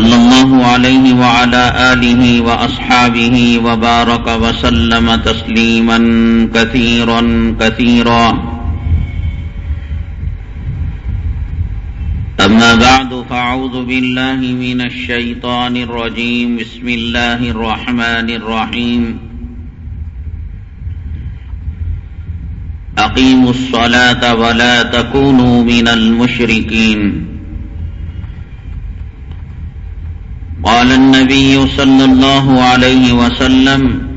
صلى الله عليه وعلى آله وأصحابه وبارك وسلم تسليما كثيرا كثيرا. أما بعد فأعوذ بالله من الشيطان الرجيم. بسم الله الرحمن الرحيم. أقيموا الصلاة ولا تكونوا من المشركين. قال النبي صلى الله عليه وسلم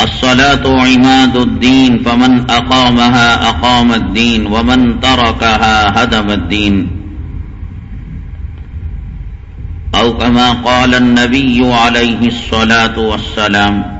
الصلاة عماد الدين فمن أقامها أقام الدين ومن تركها هدم الدين. أو كما قال النبي عليه الصلاة والسلام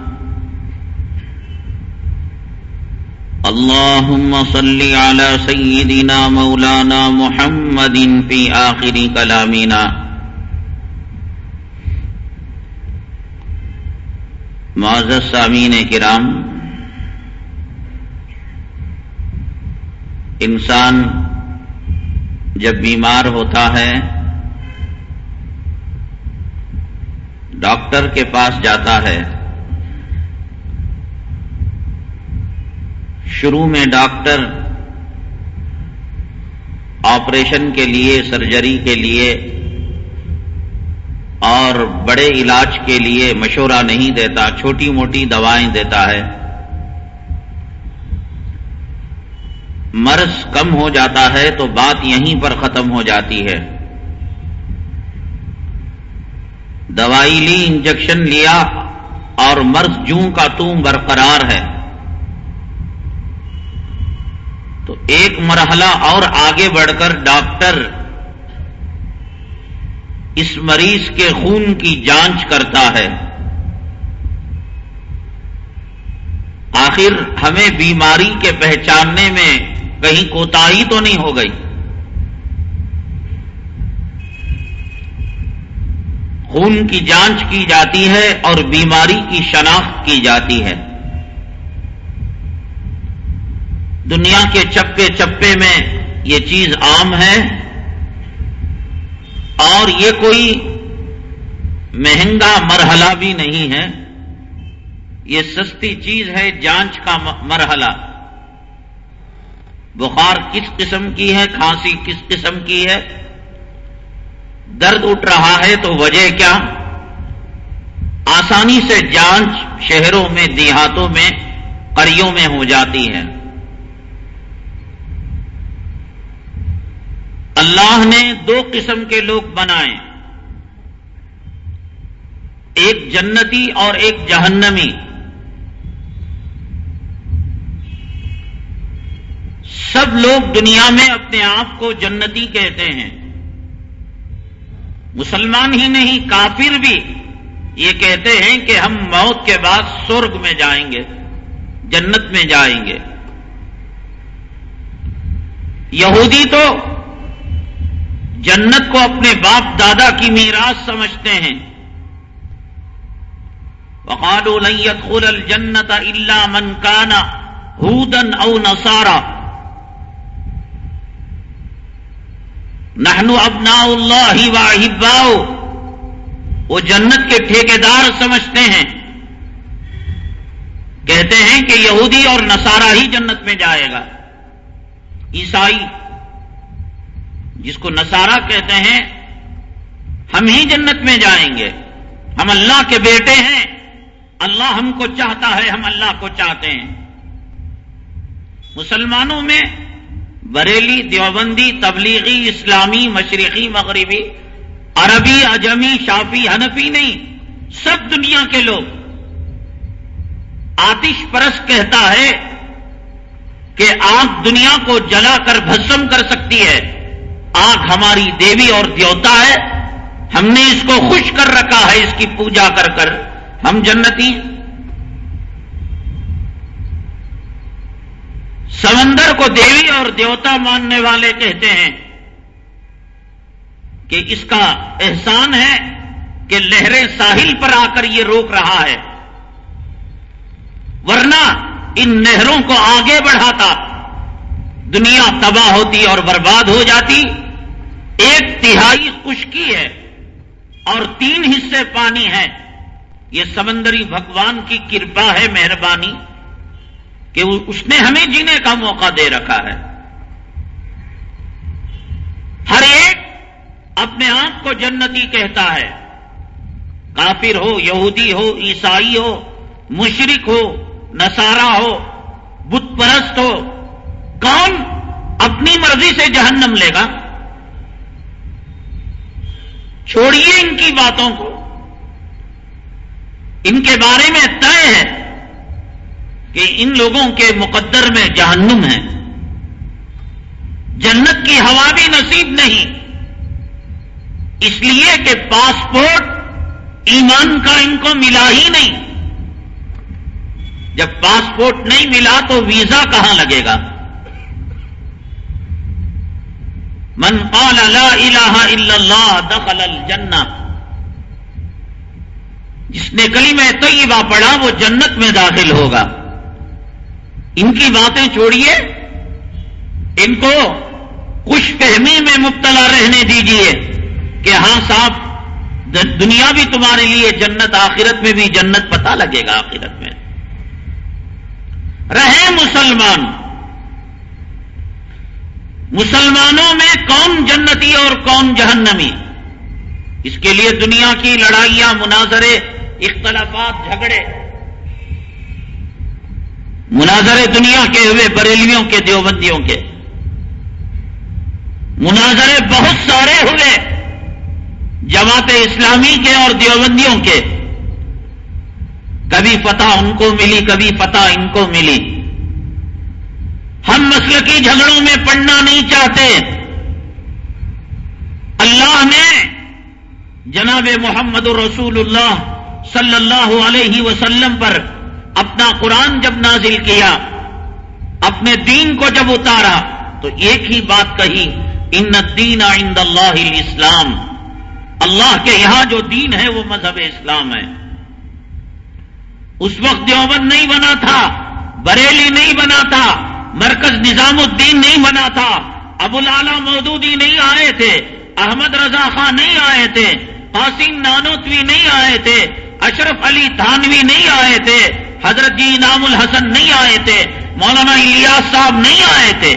اللهم صل على سيدنا مولانا محمد في آخر كلامنا. معزز سامعین کرام، انسان جب بیمار ہوتا ہے، ڈاکٹر کے پاس جاتا ہے۔ شروع میں ڈاکٹر آپریشن کے لیے، سرجری کے لیے اور بڑے علاج کے لیے مشورہ نہیں دیتا، چھوٹی موٹی دوائیں دیتا ہے۔ مرض کم ہو جاتا ہے تو بات یہیں پر ختم ہو جاتی ہے۔ دوائی لی، انجیکشن لیا اور مرض جوں کا توں برقرار ہے۔ تو ایک مرحلہ اور آگے بڑھ کر ڈاکٹر اس مریض کے خون کی جانچ کرتا ہے۔ آخر ہمیں بیماری کے پہچاننے میں کہیں کوتاہی تو نہیں ہو گئی۔ خون کی جانچ کی جاتی ہے اور بیماری کی شناخت کی جاتی ہے۔ دنیا کے چپے چپے میں یہ چیز عام ہے اور یہ کوئی مہنگا مرحلہ بھی نہیں ہے یہ سستی چیز ہے جانچ کا مرحلہ بخار کس قسم کی ہے کھانسی کس قسم کی ہے درد اٹھ رہا ہے تو وجہ کیا آسانی سے جانچ شہروں میں دیہاتوں میں کریوں میں ہو جاتی ہے اللہ نے دو قسم کے لوگ بنائے۔ ایک جنتی اور ایک جہنمی۔ سب لوگ دنیا میں اپنے آپ کو جنتی کہتے ہیں۔ مسلمان ہی نہیں، کافر بھی یہ کہتے ہیں کہ ہم موت کے بعد سرگ میں جائیں گے، جنت میں جائیں گے۔ یہودی تو جنت کو اپنے باپ دادا کی میراث سمجھتے ہیں۔ وقالوا لن يدخل الجنت الا من كان هودا او نصارا۔ نہنو ابنا اللہ واہباؤ وہ جنت کے ٹھیکیدار سمجھتے ہیں۔ کہتے ہیں کہ یہودی اور نصارہ ہی جنت میں جائے گا۔ عیسائی جس کو نصارہ کہتے ہیں، ہم ہی جنت میں جائیں گے۔ ہم اللہ کے بیٹے ہیں۔ اللہ ہم کو چاہتا ہے، ہم اللہ کو چاہتے ہیں۔ مسلمانوں میں بریلی، دیوبندی، تبلیغی، اسلامی، مشرقی، مغربی، عربی، اجمی، شافی، حنفی نہیں، سب دنیا کے لوگ۔ آتش پرس کہتا ہے کہ آگ دنیا کو جلا کر بھسم کر سکتی ہے۔ آگ ہماری دیوی اور دیوتا ہے، ہم نے اس کو خوش کر رکھا ہے، اس کی پوجا کر کر۔ ہم جنتی سمندر کو دیوی اور دیوتا ماننے والے کہتے ہیں کہ اس کا احسان ہے کہ لہریں ساحل پر آ کر یہ روک رہا ہے۔ ورنہ ان نہروں کو آگے بڑھاتا دنیا تباہ ہوتی اور برباد ہو جاتی، ایک تہائی خشکی ہے اور تین حصے پانی ہے یہ سمندری بھگوان کی کرپا ہے مہربانی کہ اس نے ہمیں جینے کا موقع دے رکھا ہے۔ ہر ایک اپنے آپ کو جنتی کہتا ہے۔ کافر ہو، یہودی ہو، عیسائی ہو مشرق ہو نسارا ہو، بت پرست ہو کون اپنی مرضی سے جہنم لے گا؟ چھوڑیے ان کی باتوں کو۔ ان کے بارے میں طے ہے کہ ان لوگوں کے مقدر میں جہنم ہے۔ جنت کی ہوا بھی نصیب نہیں۔ اس لیے کہ پاسپورٹ ایمان کا ان کو ملا ہی نہیں۔ جب پاسپورٹ نہیں ملا تو ویزا کہاں لگے گا؟ من قال لا الہ الا اللہ دخل الجنہ جس نے کلی میں طیبہ پڑھا وہ جنت میں داخل ہوگا. ان کی باتیں چھوڑیے. ان کو خوش فہمی میں مبتلا رہنے دیجیے کہ ہاں صاحب، دنیا بھی تمہارے لیے جنت، آخرت میں بھی جنت پتا لگے گا آخرت میں۔ رہے مسلمان مسلمانوں میں کون جنتی اور کون جہنمی۔ اس کے لیے دنیا کی لڑائیاں، مناظرے، اختلافات، جھگڑے۔ مناظرے دنیا کے ہوئے بریلیوں کے، دیوبندیوں کے۔ مناظرے بہت سارے ہوئے جماعت اسلامی کے اور دیوبندیوں کے۔ کبھی فتح ان کو ملی، کبھی فتح ان کو ملی۔ ہم مسل کی جھگڑوں میں پڑھنا نہیں چاہتے۔ اللہ نے جناب محمد رسول اللہ صلی اللہ علیہ وسلم پر اپنا قرآن جب نازل کیا، اپنے دین کو جب اتارا، تو ایک ہی بات کہی، ان دین عند اللہ اسلام اللہ کے یہاں جو دین ہے، وہ مذہب اسلام ہے۔ اس وقت دیوبند نہیں بنا تھا، بریلی نہیں بنا تھا مرکز نظام الدین نہیں بنا تھا۔ ابو لالا مودودی نہیں آئے تھے۔ احمد رضا خان نہیں آئے تھے۔ قاسم نانوتوی نہیں آئے تھے۔ اشرف علی تھانوی نہیں آئے تھے۔ حضرت جی نام الحسن نہیں آئے تھے۔ مولانا الیاس صاحب نہیں آئے تھے۔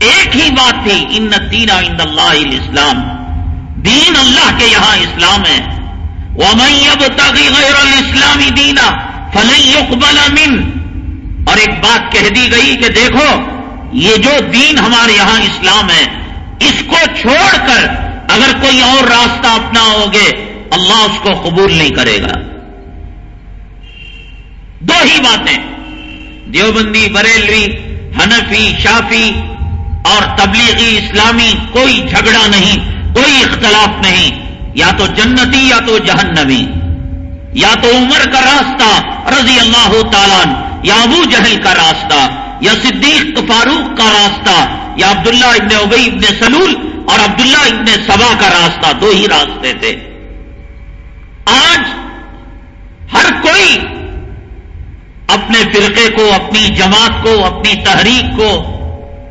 ایک ہی بات تھی، ان دینا ان اللہ اسلام دین اللہ کے یہاں اسلام ہے۔ وہ اب تغیر غیر الاسلامی دینا فلئی يقبل من اور ایک بات کہہ دی گئی کہ دیکھو، یہ جو دین ہمارے یہاں اسلام ہے، اس کو چھوڑ کر اگر کوئی اور راستہ اپنا ہوگے اللہ اس کو قبول نہیں کرے گا۔ دو ہی باتیں۔ دیوبندی، بریلوی، حنفی، شافی اور تبلیغی اسلامی، کوئی جھگڑا نہیں، کوئی اختلاف نہیں، یا تو جنتی یا تو جہنمی۔ یا تو عمر کا راستہ رضی اللہ تعالیٰ یا ابو جہل کا راستہ، یا صدیق فاروق کا راستہ، یا عبداللہ ابن ابئی ابن سلول اور عبداللہ ابن سبا کا راستہ، دو ہی راستے تھے۔ آج ہر کوئی اپنے فرقے کو، اپنی جماعت کو، اپنی تحریک کو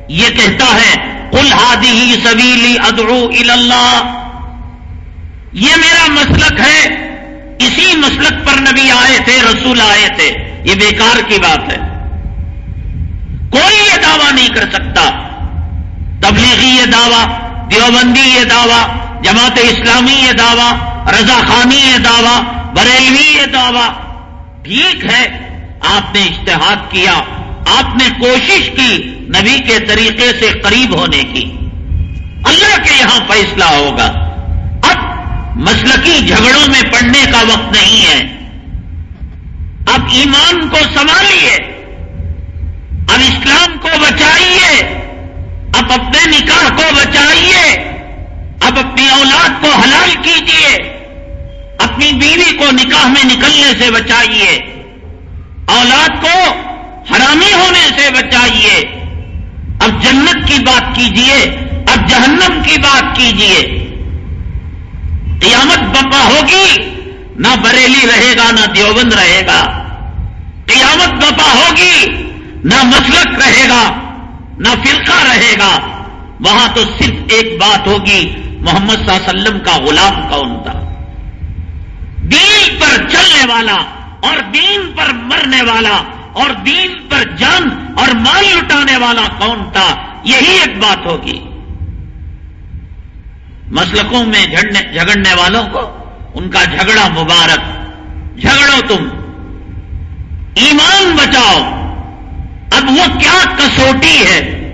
یہ کہتا ہے کل ہادی سبیلی ادرو اللہ۔ یہ میرا مسلک ہے۔ اسی مسلک پر نبی آئے تھے، رسول آئے تھے۔ یہ بیکار کی بات ہے۔ کوئی یہ دعویٰ نہیں کر سکتا۔ تبلیغی یہ دعویٰ، دیوبندی یہ دعویٰ، جماعت اسلامی یہ دعویٰ، رضا خانی یہ دعویٰ، بریلوی یہ دعویٰ۔ ٹھیک ہے، آپ نے اشتہاد کیا، آپ نے کوشش کی نبی کے طریقے سے قریب ہونے کی۔ اللہ کے یہاں فیصلہ ہوگا۔ مسلکی جھگڑوں میں پڑنے کا وقت نہیں ہے۔ اب ایمان کو سنبھالیے اب اسلام کو بچائیے۔ اب اپنے نکاح کو بچائیے۔ اب اپنی اولاد کو حلال کیجیے۔ اپنی بیوی کو نکاح میں نکلنے سے بچائیے۔ اولاد کو حرامی ہونے سے بچائیے۔ اب جنت کی بات کیجیے۔ اب جہنم کی بات کیجیے۔ قیامت بپا ہوگی، نہ بریلی رہے گا، نہ دیوبند رہے گا۔ قیامت بپا ہوگی، نہ مسلک رہے گا، نہ فرقہ رہے گا۔ وہاں تو صرف ایک بات ہوگی، محمد صلی اللہ علیہ وسلم کا غلام کون تھا؟ دین پر چلنے والا اور دین پر مرنے والا اور دین پر جان اور مال لٹانے والا کون تھا؟ یہی ایک بات ہوگی۔ مسلکوں میں جھگڑنے والوں کو ان کا جھگڑا مبارک۔ جھگڑو تم۔ ایمان بچاؤ۔ اب وہ کیا کسوٹی ہے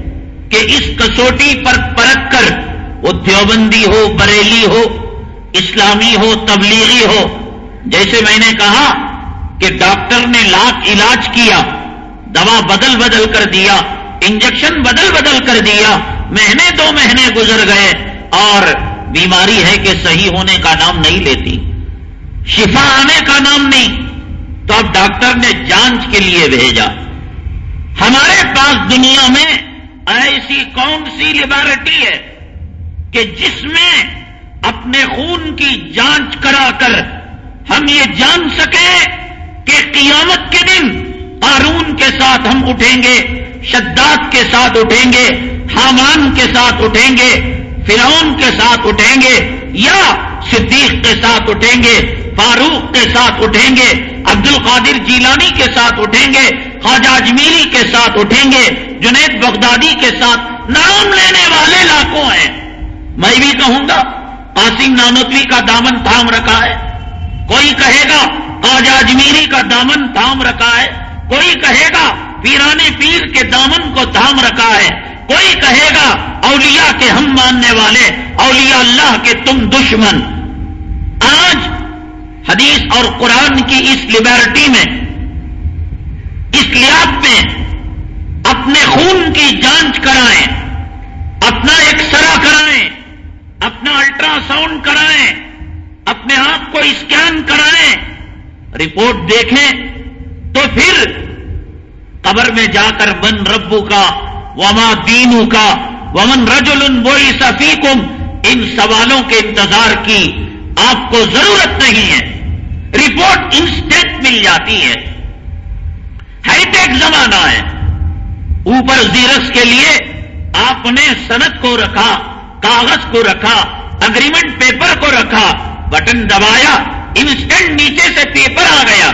کہ اس کسوٹی پر پرکھ کر وہ دیوبندی ہو، بریلی ہو، اسلامی ہو، تبلیغی ہو۔ جیسے میں نے کہا کہ ڈاکٹر نے لاکھ علاج کیا، دوا بدل بدل کر دیا، انجیکشن بدل بدل کر دیا۔ مہینے دو مہینے گزر گئے۔ اور بیماری ہے کہ صحیح ہونے کا نام نہیں لیتی۔ شفا آنے کا نام نہیں، تو اب ڈاکٹر نے جانچ کے لیے بھیجا۔ ہمارے پاس دنیا میں ایسی کون سی لیبارٹی ہے کہ جس میں اپنے خون کی جانچ کرا کر ہم یہ جان سکیں کہ قیامت کے دن قارون کے ساتھ ہم اٹھیں گے، شداد کے ساتھ اٹھیں گے، حامان کے ساتھ اٹھیں گے۔ فرعون کے ساتھ اٹھیں گے یا صدیق کے ساتھ اٹھیں گے، فاروق کے ساتھ اٹھیں گے عبد القادر جیلانی کے ساتھ اٹھیں گے، خواجہ اجمیری کے ساتھ اٹھیں گے، جنید بغدادی کے ساتھ نام لینے والے لاکھوں ہیں۔ میں بھی کہوں گا، قاسم نانوتوی کا دامن تھام رکھا ہے۔ کوئی کہے گا، خواجہ اجمیری کا دامن تھام رکھا ہے۔ کوئی کہے گا، پیرانے پیر کے دامن کو تھام رکھا ہے۔ کوئی کہے گا، اولیاء کے ہم ماننے والے، اولیاء اللہ کے تم دشمن۔ آج حدیث اور قرآن کی اس لبرٹی میں، اس لیاب میں اپنے خون کی جانچ کرائیں، اپنا ایکسرا کرائیں، اپنا الٹرا ساؤنڈ کرائیں، اپنے آپ کو اسکین کرائیں۔ رپورٹ دیکھیں تو پھر قبر میں جا کر بن ربو کا وما دینو کا ومن رجل بوئی سفیکم ان سوالوں کے انتظار کی آپ کو ضرورت نہیں ہے۔ رپورٹ انسٹنٹ مل جاتی ہے۔ ہائی ٹیک زمانہ ہے۔ اوپر زیرس کے لیے آپ نے صنعت کو رکھا، کاغذ کو رکھا، اگریمنٹ پیپر کو رکھا، بٹن دبایا، انسٹنٹ نیچے سے پیپر آ گیا۔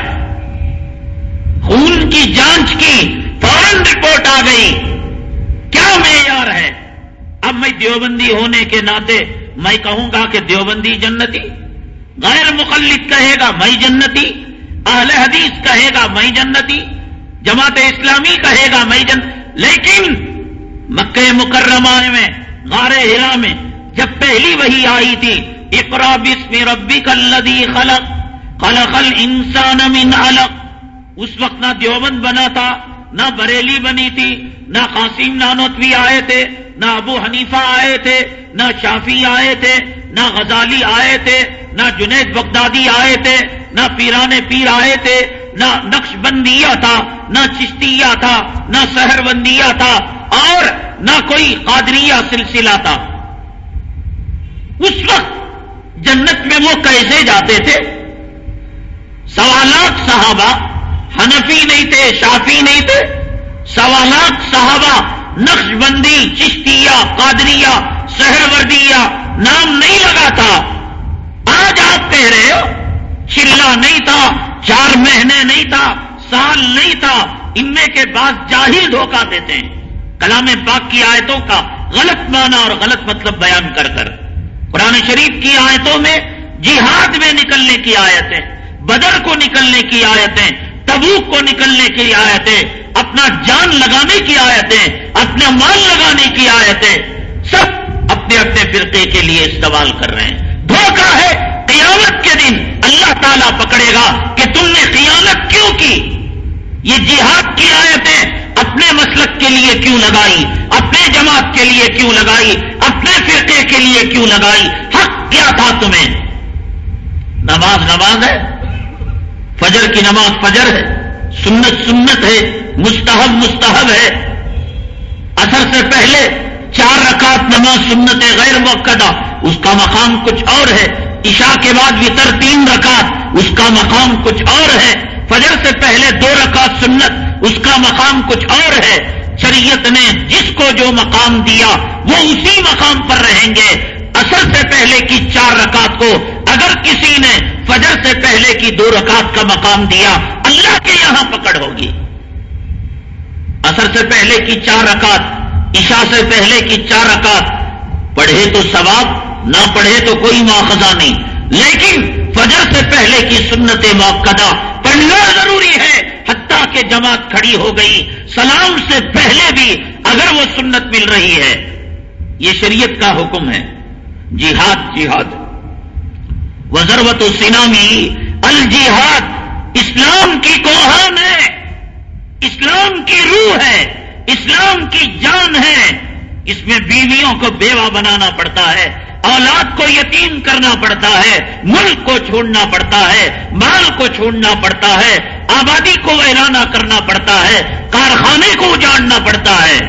خون کی جانچ کی، فوراً رپورٹ آ گئی۔ کیا معیار ہے؟ اب میں دیوبندی ہونے کے ناطے میں کہوں گا کہ دیوبندی جنتی، غیر مخلط کہے گا میں جنتی، اہل حدیث کہے گا میں جنتی، جماعت اسلامی کہے گا میں جن، لیکن مکہ مکرمہ میں، غار ہرا میں جب پہلی وہی آئی تھی، اقرا بسم ربی کلدی خلق خلق الانسان من علق، اس وقت نہ دیوبند بنا تھا نہ بریلی بنی تھی، نہ قاسم نانوتوی آئے تھے، نہ ابو حنیفہ آئے تھے، نہ شافی آئے تھے، نہ غزالی آئے تھے، نہ جنید بغدادی آئے تھے، نہ پیران پیر آئے تھے، نہ نقش بندیا تھا، نہ چشتیا تھا، نہ سہر بندیا تھا، اور نہ کوئی قادریہ سلسلہ تھا۔ اس وقت جنت میں وہ کیسے جاتے تھے؟ سوالات صحابہ حنفی نہیں تھے، شافی نہیں تھے۔ سوالات صحابہ نقش بندی چشتیا قادریا سہروردیا نام نہیں لگا تھا۔ آج آپ کہہ رہے ہو، چلا نہیں تھا، چار مہینے نہیں تھا، سال نہیں تھا۔ ان میں کے بعد جاہل دھوکہ دیتے ہیں۔ کلام پاک کی آیتوں کا غلط معنی اور غلط مطلب بیان کر کر۔ قرآن شریف کی آیتوں میں جہاد میں نکلنے کی آیتیں، بدر کو نکلنے کی آیتیں تبوک کو نکلنے کی آیتیں، اپنا جان لگانے کی آیتیں، اپنا مال لگانے کی آیتیں، سب اپنے اپنے فرقے کے لیے استعمال کر رہے ہیں۔ دھوکہ ہے قیامت کے دن اللہ تعالیٰ پکڑے گا کہ تم نے قیامت کیوں کی؟ یہ جہاد کی آیتیں اپنے مسلک کے لیے کیوں لگائی؟ اپنے جماعت کے لیے کیوں لگائی؟ اپنے فرقے کے لیے کیوں لگائی؟ حق کیا تھا تمہیں؟ نماز نماز ہے۔ فجر کی نماز فجر ہے، سنت سنت ہے، مستحب مستحب ہے۔ اثر سے پہلے چار رکعت نماز سنت غیر موقع اس کا مقام کچھ اور ہے۔ عشاء کے بعد وطر تین رکعت، اس کا مقام کچھ اور ہے۔ فجر سے پہلے دو رکعت سنت، اس کا مقام کچھ اور ہے۔ شریعت نے جس کو جو مقام دیا، وہ اسی مقام پر رہیں گے۔ اثر سے پہلے کی چار رکعت کو اگر کسی نے فجر سے پہلے کی دو رکعت کا مقام دیا، اللہ کے یہاں پکڑ ہوگی۔ اثر سے پہلے کی چار رکعت، عشاء سے پہلے کی چار رکعت، پڑھے تو ثواب، نہ پڑھے تو کوئی مواخذہ نہیں۔ لیکن فجر سے پہلے کی سنت موقع پڑھنا ضروری ہے، حتیٰ کہ جماعت کھڑی ہو گئی۔ سلام سے پہلے بھی اگر وہ سنت مل رہی ہے، یہ شریعت کا حکم ہے۔ جہاد جہاد۔ وزروت و سینامی الجہاد، اسلام کی کوہان ہے، اسلام کی روح ہے، اسلام کی جان ہے۔ اس میں بیویوں کو بیوہ بنانا پڑتا ہے، اولاد کو یتیم کرنا پڑتا ہے، ملک کو چھوڑنا پڑتا ہے، مال کو چھوڑنا پڑتا ہے، آبادی کو ویرانہ کرنا پڑتا ہے، کارخانے کو اجاڑنا پڑتا ہے۔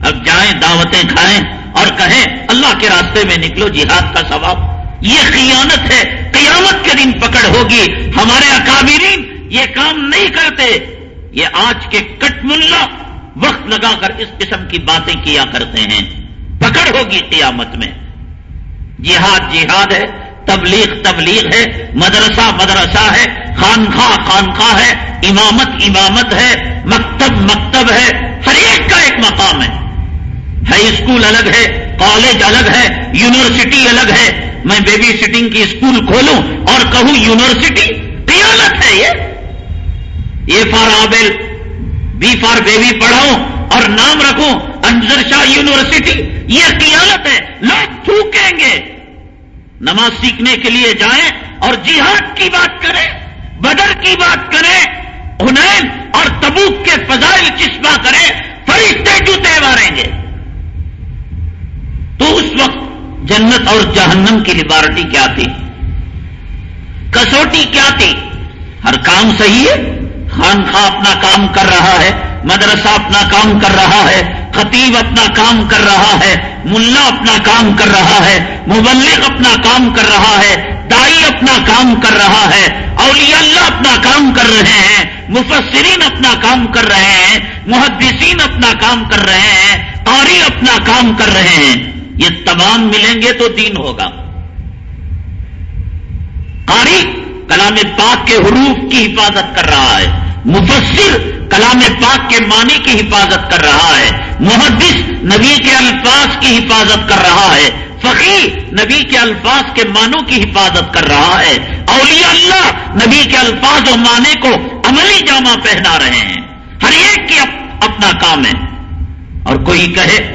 اب جائیں، دعوتیں کھائیں اور کہیں، اللہ کے راستے میں نکلو، جہاد کا ثواب۔ یہ خیانت ہے، قیامت کے دن پکڑ ہوگی۔ ہمارے اکابرین یہ کام نہیں کرتے۔ یہ آج کے کٹ ملا وقت لگا کر اس قسم کی باتیں کیا کرتے ہیں۔ پکڑ ہوگی قیامت میں۔ جہاد جہاد ہے، تبلیغ تبلیغ ہے، مدرسہ مدرسہ ہے خانخواہ خانخواہ ہے، امامت امامت ہے، مکتب مکتب ہے۔ ہر ایک کا ایک مقام ہے۔ ہائی اسکول الگ ہے کالج الگ ہے، یونیورسٹی الگ ہے، میں بیبی سٹنگ کی اسکول کھولوں اور کہوں یونیورسٹی قیامت ہے یہ۔ A for apple B for baby پڑھاؤں اور نام رکھوں انجر شاہ یونیورسٹی، یہ قیامت ہے۔ لوگ تھوکیں گے۔ نماز سیکھنے کے لیے جائیں اور جہاد کی بات کریں، بدر کی بات کریں، ہنین اور تبوک کے فضائل چشمہ کریں، فرشتے جوتے ماریں گے۔ تو اس وقت جنت اور جہنم کی لبارٹی کیا تھی کسوٹی کیا تھی ہر کام صحیح ہے خانخواہ اپنا کام کر رہا ہے مدرسہ اپنا کام کر رہا ہے خطیب اپنا کام کر رہا ہے ملا اپنا کام کر رہا ہے مبلغ اپنا کام کر رہا ہے دائی اپنا کام کر رہا ہے اولیاء اللہ اپنا کام کر رہے ہیں مفسرین اپنا کام کر رہے ہیں محدثین اپنا کام کر رہے ہیں قاری اپنا کام کر رہے ہیں یہ تمام ملیں گے تو دین ہوگا۔ قاری کلام پاک کے حروف کی حفاظت کر رہا ہے۔ مفسر کلام پاک کے معنی کی حفاظت کر رہا ہے۔ محدث نبی کے الفاظ کی حفاظت کر رہا ہے۔ فقی نبی کے الفاظ کے معنوں کی حفاظت کر رہا ہے۔ اولیاء اللہ نبی کے الفاظ و معنی کو عملی جامہ پہنا رہے ہیں۔ ہر ایک کی اپنا کام ہے۔ اور کوئی کہے،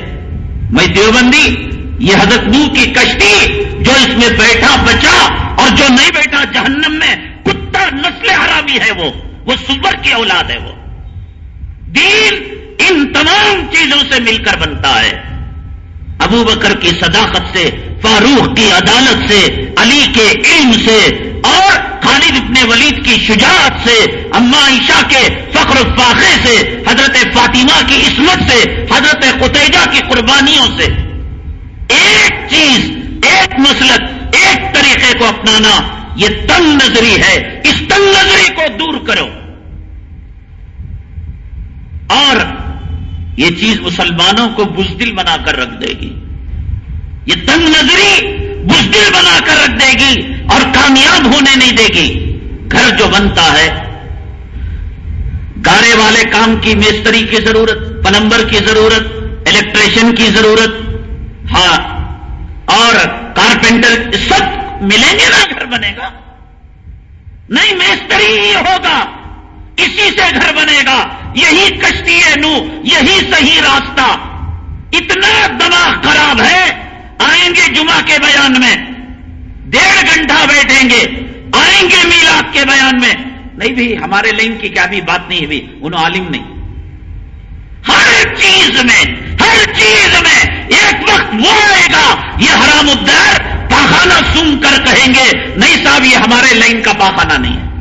میں دیوبندی یہ حضرت نو کی کشتی جو اس میں بیٹھا بچا اور جو نہیں بیٹھا جہنم میں کتا نسل حرامی ہے وہ وہ سور کی اولاد ہے وہ۔ دین ان تمام چیزوں سے مل کر بنتا ہے۔ ابو بکر کی صداقت سے، فاروق کی عدالت سے، علی کے علم سے، اور خالد ابن ولید کی شجاعت سے، اما عشا کے فخر فاخے سے، حضرت فاطمہ کی عصمت سے، حضرت قتیجہ کی قربانیوں سے۔ ایک چیز، ایک مسلک، ایک طریقے کو اپنانا، یہ تنگ نظری ہے۔ اس تنگ نظری کو دور کرو۔ اور یہ چیز مسلمانوں کو بزدل بنا کر رکھ دے گی۔ یہ تنگ نظری بزدل بنا کر رکھ دے گی اور کامیاب ہونے نہیں دے گی۔ گھر جو بنتا ہے گارے والے کام کی میستری کی ضرورت، پلمبر کی ضرورت الیکٹریشین کی ضرورت ہاں اور کارپینٹر سب ملیں گے نا، گھر بنے گا۔ نہیں میستری ہی ہوگا، اسی سے گھر بنے گا۔ یہی کشتی ہے نو، یہی صحیح راستہ۔ اتنا دماغ خراب ہے، آئیں گے جمعہ کے بیان میں۔ ڈیڑھ گھنٹہ بیٹھیں گے، آئیں گے میلاد کے بیان میں۔ نہیں بھی، ہمارے لنگ کی کیا بھی بات نہیں ہوئی، انہوں عالم نہیں۔ ہر چیز میں، ہر چیز میں ایک وقت وہ آئے گا، یہ حرام الدار پاخانہ سن کر کہیں گے، نہیں صاحب، یہ ہمارے لائن کا پاخانہ نہیں ہے۔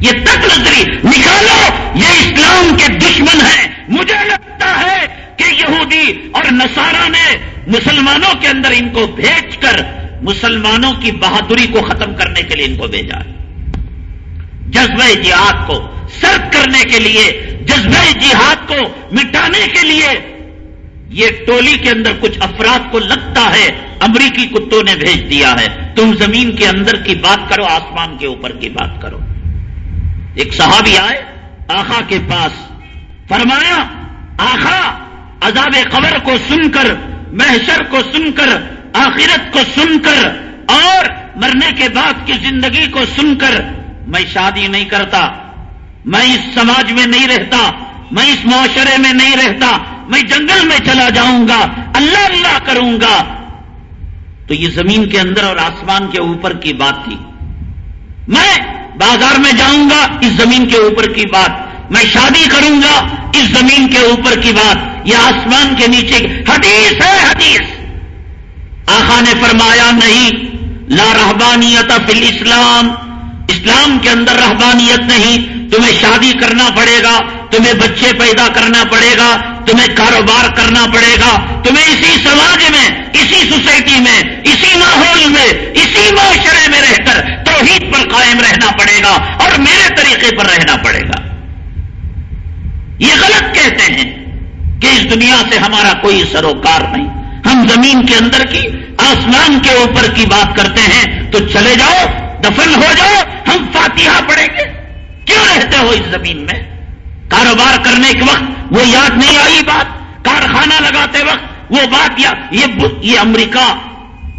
یہ تک نظری نکالو، یہ اسلام کے دشمن ہیں۔ مجھے لگتا ہے کہ یہودی اور نصارہ نے مسلمانوں کے اندر ان کو بھیج کر مسلمانوں کی بہادری کو ختم کرنے کے لیے ان کو بھیجا جذبہ جہاد کو سرد کرنے کے لیے، جذبہ جہاد کو مٹانے کے لیے یہ ٹولی کے اندر کچھ افراد کو لگتا ہے امریکی کتوں نے بھیج دیا ہے۔ تم زمین کے اندر کی بات کرو، آسمان کے اوپر کی بات کرو۔ ایک صحابی آئے آخا کے پاس فرمایا آخا عذاب قبر کو سن کر، محشر کو سن کر، آخرت کو سن کر، اور مرنے کے بعد کی زندگی کو سن کر۔ میں شادی نہیں کرتا، میں اس سماج میں نہیں رہتا، میں اس معاشرے میں نہیں رہتا۔ میں جنگل میں چلا جاؤں گا، اللہ اللہ کروں گا۔ تو یہ زمین کے اندر اور آسمان کے اوپر کی بات تھی۔ میں بازار میں جاؤں گا، اس زمین کے اوپر کی بات۔ میں شادی کروں گا، اس زمین کے اوپر کی بات۔ یہ آسمان کے نیچے۔ حدیث ہے، حدیث۔ آخا نے فرمایا، نہیں، لا رحبانیت فی الاسلام۔ اسلام کے اندر رحبانیت نہیں۔ تمہیں شادی کرنا پڑے گا، تمہیں بچے پیدا کرنا پڑے گا تمہیں کاروبار کرنا پڑے گا۔ تمہیں اسی سماج میں، اسی سوسائٹی میں، اسی ماحول میں، اسی معاشرے میں رہ کر توحید پر قائم رہنا پڑے گا اور میرے طریقے پر رہنا پڑے گا۔ یہ غلط کہتے ہیں کہ اس دنیا سے ہمارا کوئی سروکار نہیں۔ ہم زمین کے اندر کی، آسمان کے اوپر کی بات کرتے ہیں تو چلے جاؤ، دفن ہو جاؤ، ہم فاتحہ پڑھیں گے۔ کیوں رہتے ہو اس زمین میں؟ کاروبار کرنے کے وقت وہ یاد نہیں آئی بات، کارخانہ لگاتے وقت وہ بات یاد یہ یہ امریکہ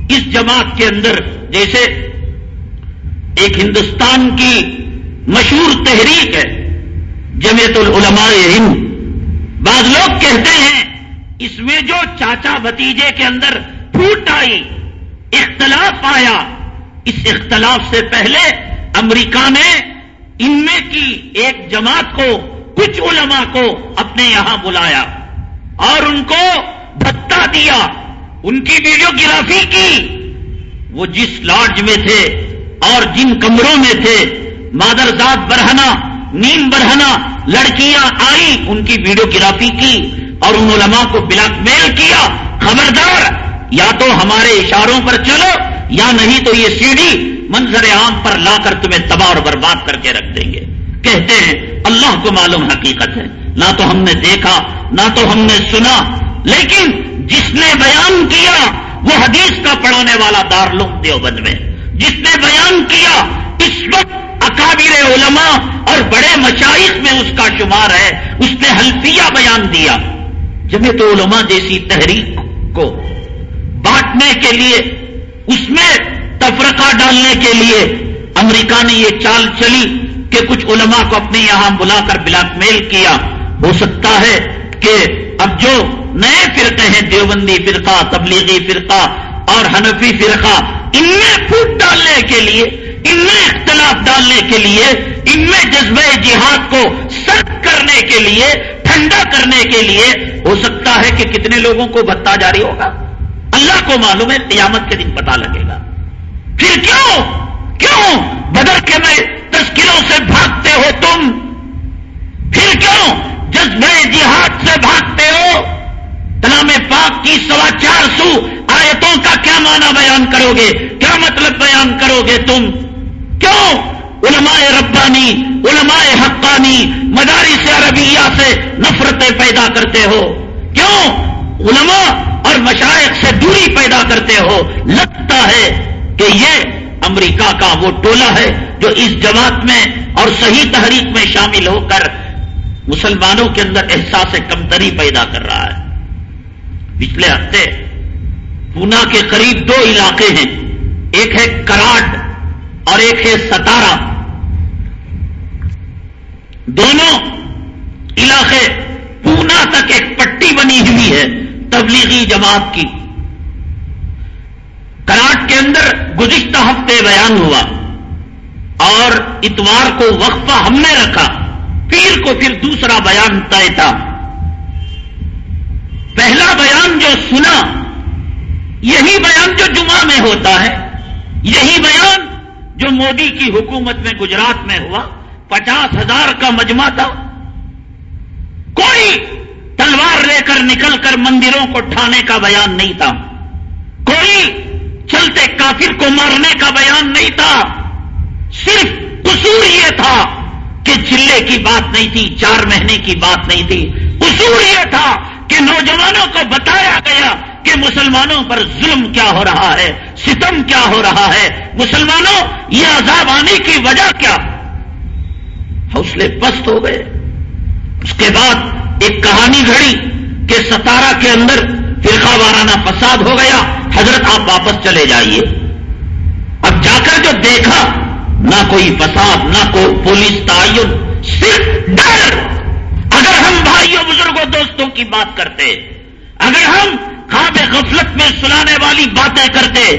اس جماعت کے اندر جیسے ایک ہندوستان کی مشہور تحریک ہے جمیت العلماء ہند۔ بعض لوگ کہتے ہیں اس میں جو چاچا بھتیجے کے اندر پھوٹ آئی، اختلاف آیا۔ اس اختلاف سے پہلے امریکہ نے ان میں کی ایک جماعت کو کچھ علماء کو اپنے یہاں بلایا اور ان کو بھتا دیا، ان کی ویڈیوگرافی کی۔ وہ جس لاڈج میں تھے اور جن کمروں میں تھے مادرزاد برہنا نیم برہنا لڑکیاں آئی، ان کی ویڈیوگرافی کی اور ان علماء کو بلیک میل کیا۔ خبردار، یا تو ہمارے اشاروں پر چلو، یا نہیں تو یہ سیڑھی منظر عام پر لا کر تمہیں تباہ اور برباد کر کے رکھ دیں گے۔ کہتے ہیں، اللہ کو معلوم حقیقت ہے۔ نہ تو ہم نے دیکھا، نہ تو ہم نے سنا۔ لیکن جس نے بیان کیا، وہ حدیث کا پڑھانے والا دارالعلوم دیوبند میں۔ جس نے بیان کیا، اس وقت اکابر علماء اور بڑے مشائق میں اس کا شمار ہے۔ اس نے حلفیہ بیان دیا۔ جمعیت علماء جیسی تحریک کو بانٹنے کے لیے، اس میں تفرقہ ڈالنے کے لیے امریکہ نے یہ چال چلی۔ کہ کچھ علماء کو اپنے یہاں بلا کر بلیک میل کیا، ہو سکتا ہے کہ اب جو نئے فرقے ہیں، دیوبندی فرقہ، تبلیغی فرقہ اور حنفی فرقہ، ان میں پھوٹ ڈالنے کے لیے، ان میں اختلاف ڈالنے کے لیے، ان میں جذبہ جہاد کو سخت کرنے کے لیے، ٹھنڈا کرنے کے لیے، ہو سکتا ہے کہ کتنے لوگوں کو بھتا جاری ہوگا۔ اللہ کو معلوم ہے، قیامت کے دن پتا لگے گا۔ پھر کیوں؟ کیوں بدر کے میں تشکیلوں سے بھاگتے ہو تم؟ پھر کیوں جذبہ جہاد سے بھاگتے ہو؟ کلام پاک کی سوا چار سو آیتوں کا کیا معنی بیان کرو گے؟ کیا مطلب بیان کرو گے تم؟ کیوں علماء ربانی، علماء حقانی مدارس عربیہ سے نفرتیں پیدا کرتے ہو؟ کیوں علماء اور مشائق سے دوری پیدا کرتے ہو؟ لگتا ہے کہ یہ امریکہ کا وہ ٹولہ ہے جو اس جماعت میں اور صحیح تحریک میں شامل ہو کر مسلمانوں کے اندر احساس کمتری پیدا کر رہا ہے۔ پچھلے ہفتے پونا کے قریب دو علاقے ہیں۔ ایک ہے کراٹ اور ایک ہے ستارا دونوں علاقے پونا تک ایک پٹی بنی ہوئی ہے تبلیغی جماعت کی۔ کراٹ کے اندر گزشتہ ہفتے بیان ہوا اور اتوار کو وقفہ ہم نے رکھا، پیر کو پھر دوسرا بیان طے تھا۔ پہلا بیان جو سنا، یہی بیان جو جمعہ میں ہوتا ہے، یہی بیان جو مودی کی حکومت میں گجرات میں ہوا۔ پچاس ہزار کا مجمع تھا۔ کوئی تلوار لے کر نکل کر مندروں کو ٹھانے کا بیان نہیں تھا۔ کوئی چلتے کافر کو مارنے کا بیان نہیں تھا۔ صرف قصور یہ تھا کہ چلے کی بات نہیں تھی چار مہینے کی بات نہیں تھی۔ قصور یہ تھا کہ نوجوانوں کو بتایا گیا کہ مسلمانوں پر ظلم کیا ہو رہا ہے، ستم کیا ہو رہا ہے۔ مسلمانوں، یہ عذاب آنے کی وجہ کیا؟ حوصلے پست ہو گئے۔ اس کے بعد ایک کہانی گھڑی کہ ستارہ کے اندر فرقہ وارانہ فساد ہو گیا، حضرت آپ واپس چلے جائیے۔ اب جا کر جو دیکھا، نہ کوئی فساد، نہ کوئی پولیس تعین، صرف ڈر۔ اگر ہم بھائیوں، بزرگوں، دوستوں کی بات کرتے، اگر ہم خواب غفلت میں سنانے والی باتیں کرتے،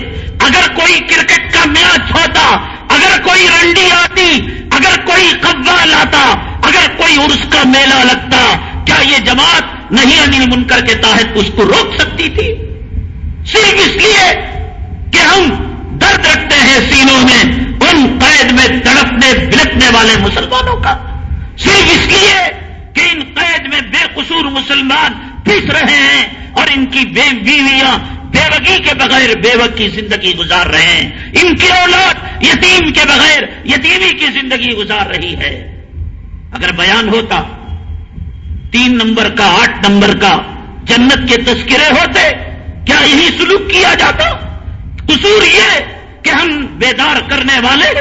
اگر کوئی کرکٹ کا میچ ہوتا، اگر کوئی رنڈی آتی، اگر کوئی قبال آتا اگر کوئی عرس کا میلہ لگتا، کیا یہ جماعت نہیں انل منکر کے تحت اس کو روک سکتی تھی۔ صرف اس لیے کہ ہم درد رکھتے ہیں سینوں میں، ان قید میں تڑپنے بلکنے والے مسلمانوں کا۔ صرف اس لیے کہ ان قید میں بے قصور مسلمان پس رہے ہیں اور ان کی بے بیویاں بے وگی کے بغیر بے کی زندگی گزار رہے ہیں۔ ان کی اولاد یتیم کے بغیر یتیمی کی زندگی گزار رہی ہے۔ اگر بیان ہوتا تین نمبر کا، آٹھ نمبر کا جنت کے تذکرے ہوتے، کیا یہی سلوک کیا جاتا؟ قصور یہ کہ ہم بیدار کرنے والے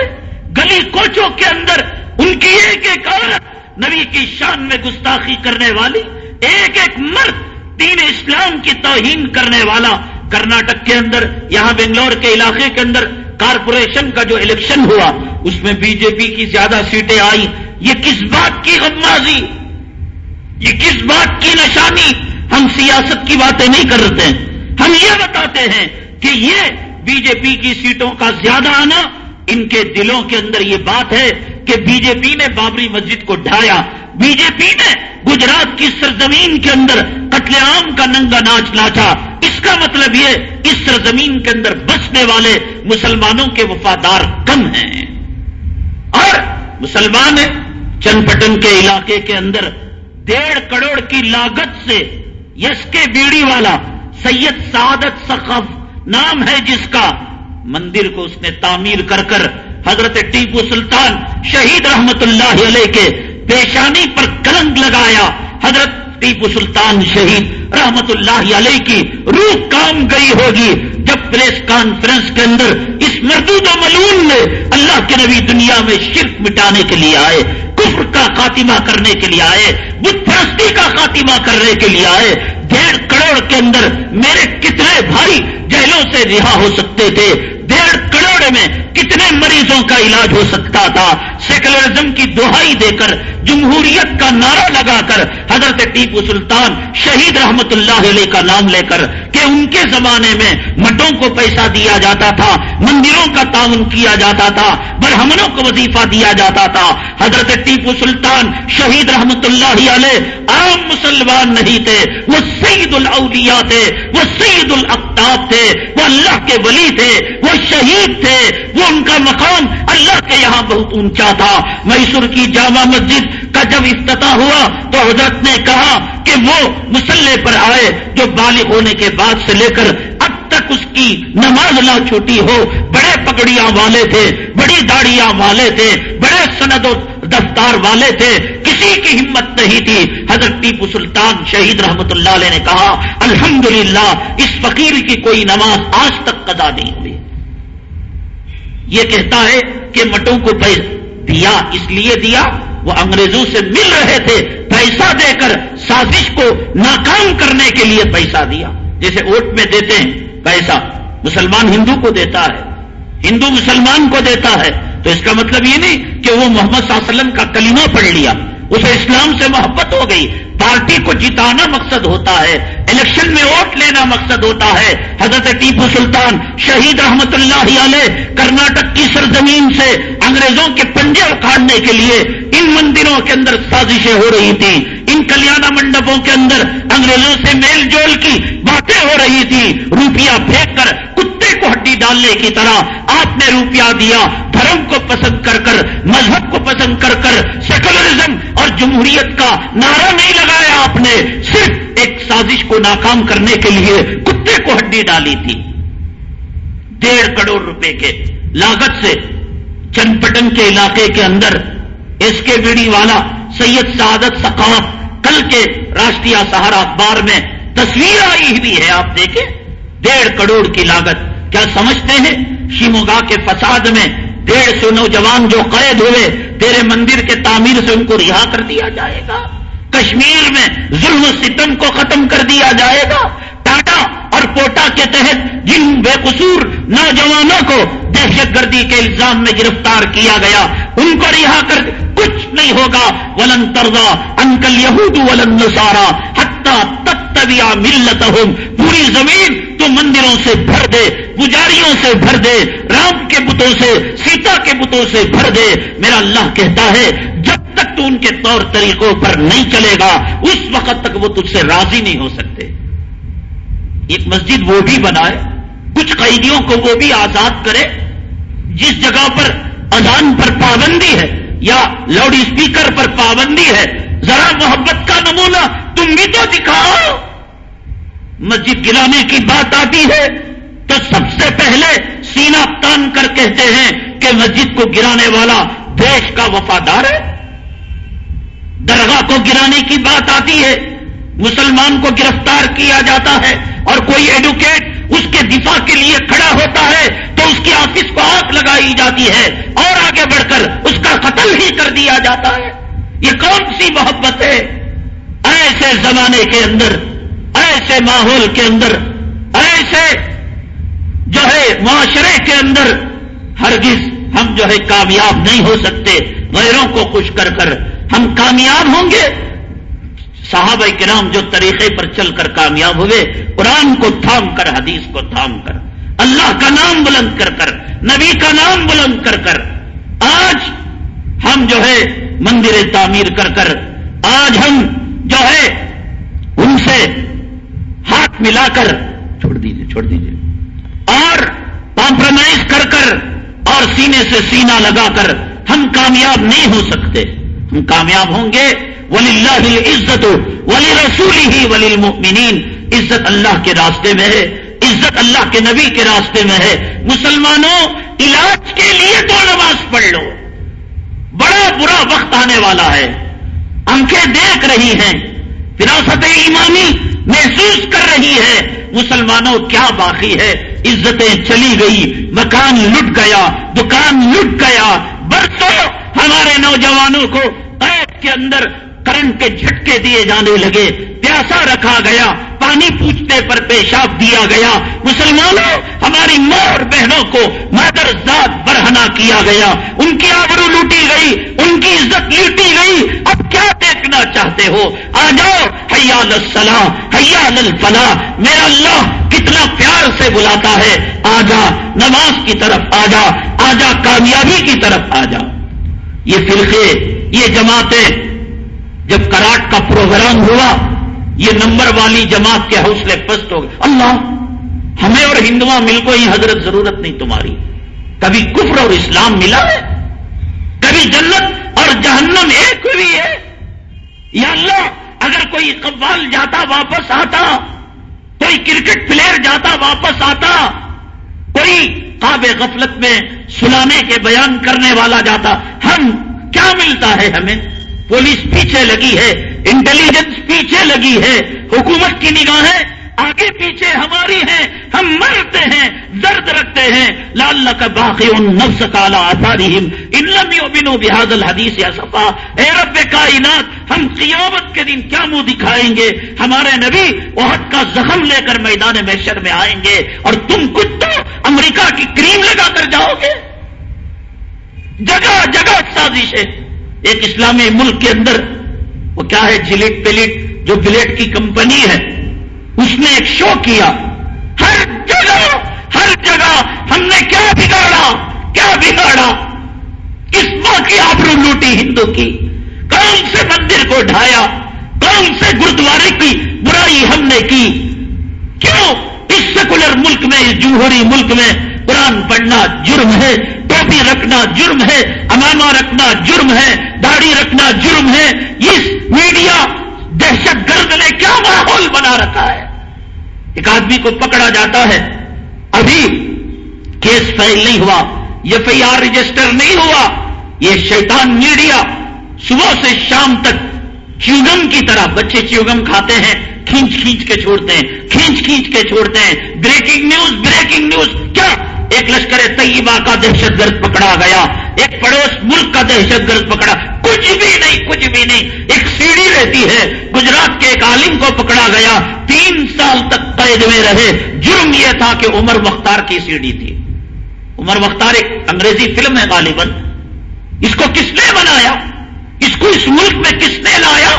گلی کوچوں کے اندر ان کی ایک ایک عورت نبی کی شان میں گستاخی کرنے والی، ایک ایک مرد تین اسلام کی توہین کرنے والا کرناٹک کے اندر، یہاں بنگلور کے علاقے کے اندر کارپوریشن کا جو الیکشن ہوا، اس میں بی جے پی کی زیادہ سیٹیں آئی یہ کس بات کی غمازی؟ یہ کس بات کی نشانی ہم سیاست کی باتیں نہیں کرتے ہم یہ بتاتے ہیں کہ یہ بی جے پی کی سیٹوں کا زیادہ آنا ان کے دلوں کے اندر یہ بات ہے کہ بی جے پی نے بابری مسجد کو ڈھایا۔ بی جے پی نے گجرات کی سرزمین کے اندر قتل عام کا ننگا ناچ ناچا۔ اس کا مطلب یہ اس سرزمین کے اندر بسنے والے مسلمانوں کے وفادار کم ہیں۔ اور مسلمان چن پٹن کے علاقے کے اندر ڈیڑھ کروڑ کی لاگت سے یس کے بیڑی والا سید سعادت سخف نام ہے جس کا مندر کو اس نے تعمیر کر کر حضرت ٹیپو سلطان شہید رحمت اللہ علیہ کے پیشانی پر کلنگ لگایا۔ حضرت ٹیپو سلطان شہید رحمت اللہ علیہ کی روح کام گئی ہوگی۔ جب پریس کانفرنس کے اندر اس مردود و ملون میں اللہ کے نبی دنیا میں شرک مٹانے کے لیے آئے کفر کا خاتمہ کرنے کے لیے آئے بت پرستی کا خاتمہ کرنے کے لیے آئے۔ ڈیڑھ کروڑ کے اندر میرے کتنے بھائی جیلوں سے رہا ہو سکتے تھے میں کتنے مریضوں کا علاج ہو سکتا تھا؟ سیکولرزم کی دہائی دے کر جمہوریت کا نعرہ لگا کر حضرت ٹیپو سلطان شہید رحمت اللہ علیہ کا نام لے کر کہ ان کے زمانے میں مٹوں کو پیسہ دیا جاتا تھا، مندروں کا تعاون کیا جاتا تھا، برہمنوں کو وظیفہ دیا جاتا تھا۔ حضرت ٹیپو سلطان شہید رحمت اللہ علیہ عام مسلمان نہیں تھے، وہ سعید الاولیاء تھے، وہ سعید الاقتاب تھے، وہ اللہ کے ولی تھے، وہ شہید تھے۔ وہ ان کا مقام اللہ کے یہاں بہت اونچا تھا۔ میسور کی جامع مسجد کا جب افتتاح ہوا تو حضرت نے کہا کہ وہ مسلح پر آئے، جو بالغ ہونے کے بعد سے لے کر اب تک اس کی نماز نہ چھوٹی ہو، بڑے پگڑیاں والے تھے، بڑی داڑیاں والے تھے، بڑے سند و دفتار والے تھے۔ کسی کی ہمت نہیں تھی۔ حضرت ٹیپو سلطان شہید رحمت اللہ علیہ نے کہا، الحمدللہ، اس فقیر کی کوئی نماز آج تک قضا نہیں ہوئی۔ یہ کہتا ہے کہ مٹوں کو دیا، اس لیے دیا، وہ انگریزوں سے مل رہے تھے، پیسہ دے کر سازش کو ناکام کرنے کے لیے پیسہ دیا۔ جیسے ووٹ میں دیتے ہیں، پیسہ۔ مسلمان ہندو کو دیتا ہے۔ ہندو مسلمان کو دیتا ہے۔ تو اس کا مطلب یہ نہیں کہ وہ محمد صلی اللہ علیہ وسلم کا کلمہ پڑھ لیا، اسے اسلام سے محبت ہو گئی۔ پارٹی کو جتانا مقصد ہوتا ہے الیکشن میں ووٹ لینا مقصد ہوتا ہے۔ حضرت ٹیپو سلطان شہید رحمت اللہ علیہ کرناٹک کی سرزمین سے انگریزوں کے پنجے اکھاڑنے کے لیے ان مندروں کے اندر سازشیں ہو رہی تھی ان کلیانہ منڈپوں کے اندر انگریزوں سے میل جول کی باتیں ہو رہی تھی روپیہ پھینک کر کتے کو ہڈی ڈالنے کی طرح آپ نے روپیہ دیا۔ دھرم کو پسند کر کر، مذہب کو پسند کر کر، سیکولرزم اور جمہوریت کا نعرہ نہیں لگایا آپ نے۔ صرف ایک سازش کو ناکام کرنے کے لیے کتے کو ہڈی ڈالی تھی۔ ڈیڑھ کروڑ روپے کے۔ لاگت سے چنپٹن کے علاقے کے اندر ایس کے بیڑی والا سید سعادت ثقافت کل کے راشٹریہ سہارا اخبار میں تصویر آئی ہوئی ہے، آپ دیکھیں۔ ڈیڑھ کروڑ کی لاگت۔ کیا سمجھتے ہیں؟ شیموگا کے فساد میں ڈیڑھ سو نوجوان جو قید ہوئے، تیرے مندر کے تعمیر سے ان کو رہا کر دیا جائے گا۔ کشمیر میں ظلم ستم کو ختم کر دیا جائے گا۔ ٹاٹا اور پوٹا کے تحت جن بے قصور نوجوانوں کو دہشت گردی کے الزام میں گرفتار کیا گیا، ان کو رہا کر کچھ نہیں ہوگا۔ ولن ترزا انکل یہود ولن نسارا حتہ تک تبیا ملت پوری زمین تو مندروں سے بھر دے، پجاریوں سے بھر دے، رام کے بتوں سے، سیتا کے بتوں سے بھر دے۔ میرا اللہ کہتا ہے، جب تک تو ان کے طور طریقوں پر نہیں چلے گا، اس وقت تک وہ تجھ سے راضی نہیں ہو سکتے۔ ایک مسجد وہ بھی بنائے، کچھ قیدیوں کو وہ بھی آزاد کرے، جس جگہ پر اذان پر پابندی ہے یا لاؤڈ اسپیکر پر پابندی ہے، ذرا محبت کا نمونہ تم بھی تو دکھاؤ۔ مسجد گرانے کی بات آتی ہے تو سب سے پہلے سینا تان کر کہتے ہیں کہ مسجد کو گرانے والا دیش کا وفادار ہے۔ درگاہ کو گرانے کی بات آتی ہے، مسلمان کو گرفتار کیا جاتا ہے اور کوئی ایڈوکیٹ اس کے دفاع کے لیے کھڑا ہوتا ہے تو اس کی آفس کو آگ لگائی جاتی ہے اور آگے بڑھ کر اس کا قتل ہی کر دیا جاتا ہے۔ یہ کون سی محبت ہے؟ ایسے زمانے کے اندر، ایسے ماحول کے اندر، ایسے جو ہے معاشرے کے اندر ہرگز ہم جو ہے کامیاب نہیں ہو سکتے۔ غیروں کو خوش کر کر ہم کامیاب ہوں گے۔ صحابہ کرام جو طریقے پر چل کر کامیاب ہوئے، قرآن کو تھام کر، حدیث کو تھام کر، اللہ کا نام بلند کر کر، نبی کا نام بلند کر کر، آج ہم جو ہے مندر تعمیر کر کر، آج ہم جو ہے ان سے ہاتھ ملا کر، چھوڑ دیجیے چھوڑ دیجیے اور کمپرومائز کر کر، اور سینے سے سینہ لگا کر ہم کامیاب نہیں ہو سکتے۔ ہم کامیاب ہوں گے۔ ولی اللہ عزت ولی رسول ہی ولی المؤمنین عزت اللہ کے راستے میں ہے۔ عزت اللہ کے نبی کے راستے میں ہے۔ مسلمانوں، علاج کے لیے تو نماز پڑھ لو۔ بڑا برا وقت آنے والا ہے۔ آنکھیں دیکھ رہی ہیں۔ فراست ایمانی محسوس کر رہی ہے۔ مسلمانوں، کیا باقی ہے؟ عزتیں چلی گئی۔ مکان لٹ گیا۔ دکان لٹ گیا۔ برسوں ہمارے نوجوانوں کو قید کے اندر کرنٹ کے جھٹکے دیے جانے لگے، پیاسا رکھا گیا، پانی پوچھتے پر پیشاب دیا گیا۔ مسلمانوں، ہماری ماں اور بہنوں کو مادر ذات برہنا کیا گیا۔ ان کی آبرو لوٹی گئی، ان کی عزت لوٹی گئی۔ اب کیا دیکھنا چاہتے ہو؟ آ جاؤ، حیال السلام حیال الفلاح۔ میرا اللہ کتنا پیار سے بلاتا ہے۔ آ جا، نماز کی طرف آ جا آ جا، کامیابی کی طرف آ جا۔ یہ فرقے، یہ جماعتیں جب کراٹ کا پروگرام ہوا، یہ نمبر والی جماعت کے حوصلے پست ہو گئے۔ اللہ، ہمیں اور ہندو مل کو ہی حضرت ضرورت نہیں تمہاری۔ کبھی کفر اور اسلام ملا ہے، کبھی جنت اور جہنم ایک ہوئی ہے۔ یا اللہ، اگر کوئی قبال جاتا واپس آتا، کوئی کرکٹ پلیئر جاتا واپس آتا، کوئی قاب غفلت میں سلانے کے بیان کرنے والا جاتا ہم کیا ملتا ہے ہمیں پولیس پیچھے لگی ہے انٹیلیجنس پیچھے لگی ہے حکومت کی نگاہیں آگے پیچھے ہماری ہیں ہم مرتے ہیں درد رکھتے ہیں لال کا باقی ان نفس کالا آساری ان لمبیوں بنو بحاد الحدیث یا صفا اے رب کائنات ہم قیامت کے دن کیا منہ دکھائیں گے؟ ہمارے نبی عہد کا زخم لے کر میدان محشر میں آئیں گے اور تم کچھ تو امریکہ کی کریم لگا کر جاؤ گے۔ جگہ جگہ سازش ہے۔ ایک اسلامی ملک کے اندر وہ کیا ہے؟ جلیٹ پلیٹ، جو بلیٹ کی کمپنی ہے، اس نے ایک شو کیا۔ ہر جگہ ہر جگہ ہم نے کیا بگاڑا کیا بگاڑا؟ کس ماں کی آبرو لوٹی ہندو کی۔ کون سے مندر کو ڈھایا؟ کون سے گرودوارے کی برائی ہم نے کی؟ کیوں اس سیکولر ملک میں، اس جوہری ملک میں قرآن پڑھنا جرم ہے، ٹوپی رکھنا جرم ہے، امامہ رکھنا جرم ہے، داڑھی رکھنا جرم ہے؟ اس میڈیا دہشت گرد نے کیا ماحول بنا رکھا ہے؟ ایک آدمی کو پکڑا جاتا ہے۔ ابھی کیس فائل نہیں ہوا ایف آئی آر رجسٹر نہیں ہوا، یہ شیطان میڈیا صبح سے شام تک چیوگم کی طرح بچے چیوگم کھاتے ہیں، کھینچ کھینچ کے چھوڑتے ہیں، کھینچ کھینچ کے چھوڑتے ہیں۔ بریکنگ نیوز بریکنگ نیوز کیا؟ ایک لشکر طیبہ کا دہشت گرد پکڑا گیا۔ ایک پڑوس ملک کا دہشت گرد پکڑا۔ کچھ بھی نہیں، کچھ بھی نہیں۔ ایک سیڑھی رہتی ہے۔ گجرات کے ایک عالم کو پکڑا گیا۔ تین سال تک قید میں رہے۔ جرم یہ تھا کہ عمر مختار کی سیڑھی تھی۔ عمر مختار ایک انگریزی فلم ہے غالباً۔ اس کو کس نے بنایا؟ اس کو اس ملک میں کس نے لایا؟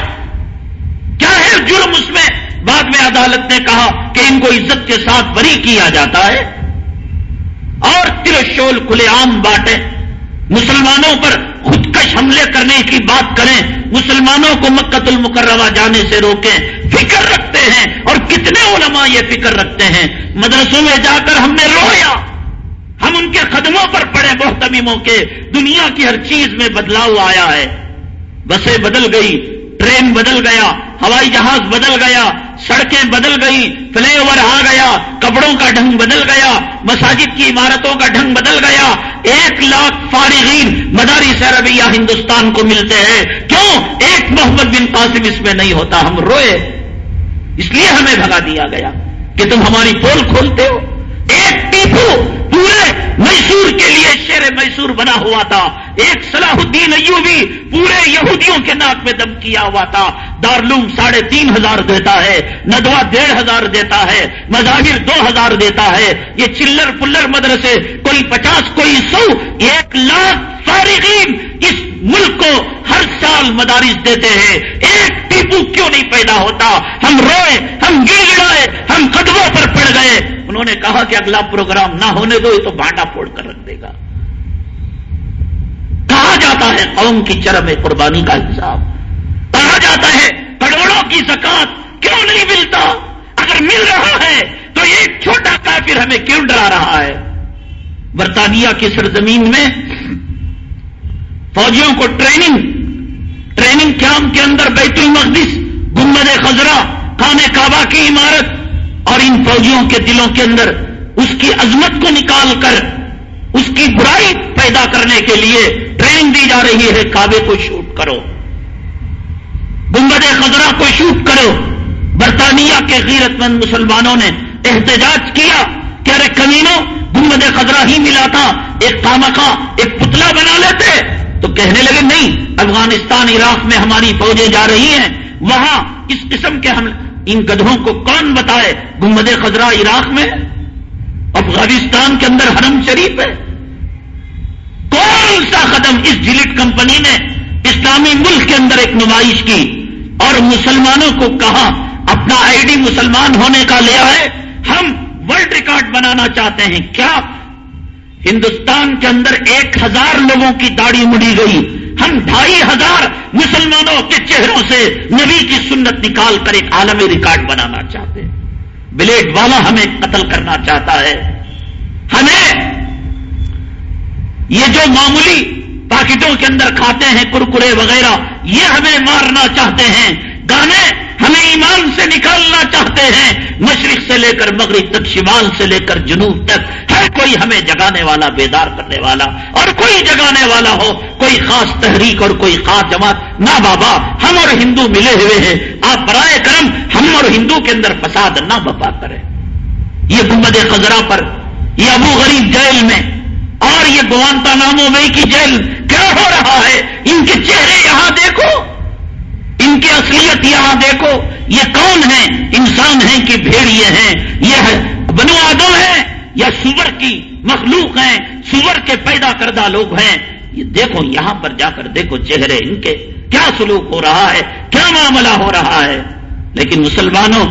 کیا ہے جرم اس میں؟ بعد میں عدالت نے کہا کہ ان کو عزت کے ساتھ بری کیا جاتا ہے۔ اور ترشول کھلے عام بانٹے مسلمانوں پر خودکش حملے کرنے کی بات کریں۔ مسلمانوں کو مکت المکرمہ جانے سے روکیں۔ فکر رکھتے ہیں۔ اور کتنے علماء یہ فکر رکھتے ہیں؟ مدرسوں میں جا کر ہم نے رویا۔ ہم ان کے قدموں پر پڑے محتمیموں کے۔ دنیا کی ہر چیز میں بدلاؤ آیا ہے۔ بسیں بدل گئی، ٹرین بدل گیا، ہوائی جہاز بدل گیا، سڑکیں بدل گئی فلے اوور آ گیا، کپڑوں کا ڈھنگ بدل گیا، مساجد کی عمارتوں کا ڈھنگ بدل گیا۔ ایک لاکھ فارغین مداری سیربیہ ہندوستان کو ملتے ہیں۔ کیوں؟ ایک محمد بن قاسم اس میں نہیں ہوتا، ہم روئے۔ اس لیے ہمیں بھگا دیا گیا کہ تم ہماری پول کھولتے ہو۔ ایک ٹیپو پورے میسور کے لیے شیر میسور بنا ہوا تھا۔ ایک صلاح الدین ایوبی پورے یہودیوں کے ناک میں دم کیا ہوا تھا۔ دارلوم ساڑھے تین ہزار دیتا ہے ندوا ڈیڑھ ہزار دیتا ہے، مظاہر دو ہزار دیتا ہے۔ یہ چلر پلر مدرسے، کوئی پچاس، کوئی سو، ایک لاکھ فارغین اس ملک کو ہر سال مدارس دیتے ہیں۔ ایک ٹیپو کیوں نہیں پیدا ہوتا؟ ہم روئے، ہم گر گڑائے ہم قدموں پر پڑ گئے۔ انہوں نے کہا کہ اگلا پروگرام نہ ہونے دو، یہ تو بانٹا پھوڑ کر رکھ دے گا۔ کہا جاتا ہے قوم کی چرم قربانی کا حساب کہا جاتا ہے کروڑوں کی زکات کیوں نہیں ملتا؟ اگر مل رہا ہے تو ایک چھوٹا کافر ہمیں کیوں ڈرا رہا ہے؟ برطانیہ کی سرزمین میں فوجیوں کو ٹریننگ ٹریننگ کیمپ کے اندر بیت المقدس گمبد خزرہ خانے کعبہ کی عمارت اور ان فوجیوں کے دلوں کے اندر اس کی عظمت کو نکال کر اس کی برائی پیدا کرنے کے لیے ٹریننگ دی جا رہی ہے، کعبے کو شوٹ کرو۔ گنبد خزرہ کو شوٹ کرو۔ برطانیہ کے غیرت مند مسلمانوں نے احتجاج کیا کہ ارے کمینوں، گنبد خزرہ ہی ملا تھا، ایک کامکا ایک پتلا بنا لیتے۔ تو کہنے لگے، نہیں، افغانستان، عراق میں ہماری فوجیں جا رہی ہیں۔ وہاں اس قسم کے ہم ان گدھوں کو کون بتائے؟ گنبد خزرہ عراق میں؟ افغانستان کے اندر حرم شریف ہے۔ کون سا قدم اس جلٹ کمپنی نے اسلامی ملک کے اندر ایک نمائش کی اور مسلمانوں کو کہا، اپنا آئی ڈی مسلمان ہونے کا لیا ہے ہم ورلڈ ریکارڈ بنانا چاہتے ہیں۔ کیا ہندوستان کے اندر ایک ہزار لوگوں کی داڑھی مڑی گئی؟ ہم ڈھائی ہزار مسلمانوں کے چہروں سے نبی کی سنت نکال کر ایک عالمی ریکارڈ بنانا چاہتے ہیں۔ بلیڈ والا ہمیں قتل کرنا چاہتا ہے۔ ہمیں یہ جو معمولی پاکٹوں کے اندر کھاتے ہیں کرکرے وغیرہ، یہ ہمیں مارنا چاہتے ہیں۔ گانے ہمیں ایمان سے نکالنا چاہتے ہیں، مشرق سے لے کر مغرب تک، شمال سے لے کر جنوب تک۔ ہر کوئی ہمیں جگانے والا، بیدار کرنے والا۔ اور کوئی جگانے والا ہو، کوئی خاص تحریک اور کوئی خاص جماعت۔ نہ بابا، ہم اور ہندو ملے ہوئے ہیں۔ آپ برائے کرم ہم اور ہندو کے اندر فساد نہ بپا کریں۔ یہ گمبد خزرہ پر، یہ ابو غریب جیل میں، اور یہ گوانتا نامو مئی کی جیل، کیا ہو رہا ہے؟ ان کے چہرے یہاں دیکھو۔ ان کی اصلیت یہاں دیکھو، یہ کون ہیں؟ انسان ہیں کہ بھیڑیے ہیں، یہ بنو آدم ہیں یا سور کی مخلوق ہیں؟ سور کے پیدا کردہ لوگ ہیں۔ یہ دیکھو، یہاں پر جا کر دیکھو چہرے ان کے۔ کیا سلوک ہو رہا ہے؟ کیا معاملہ ہو رہا ہے؟ لیکن مسلمانوں،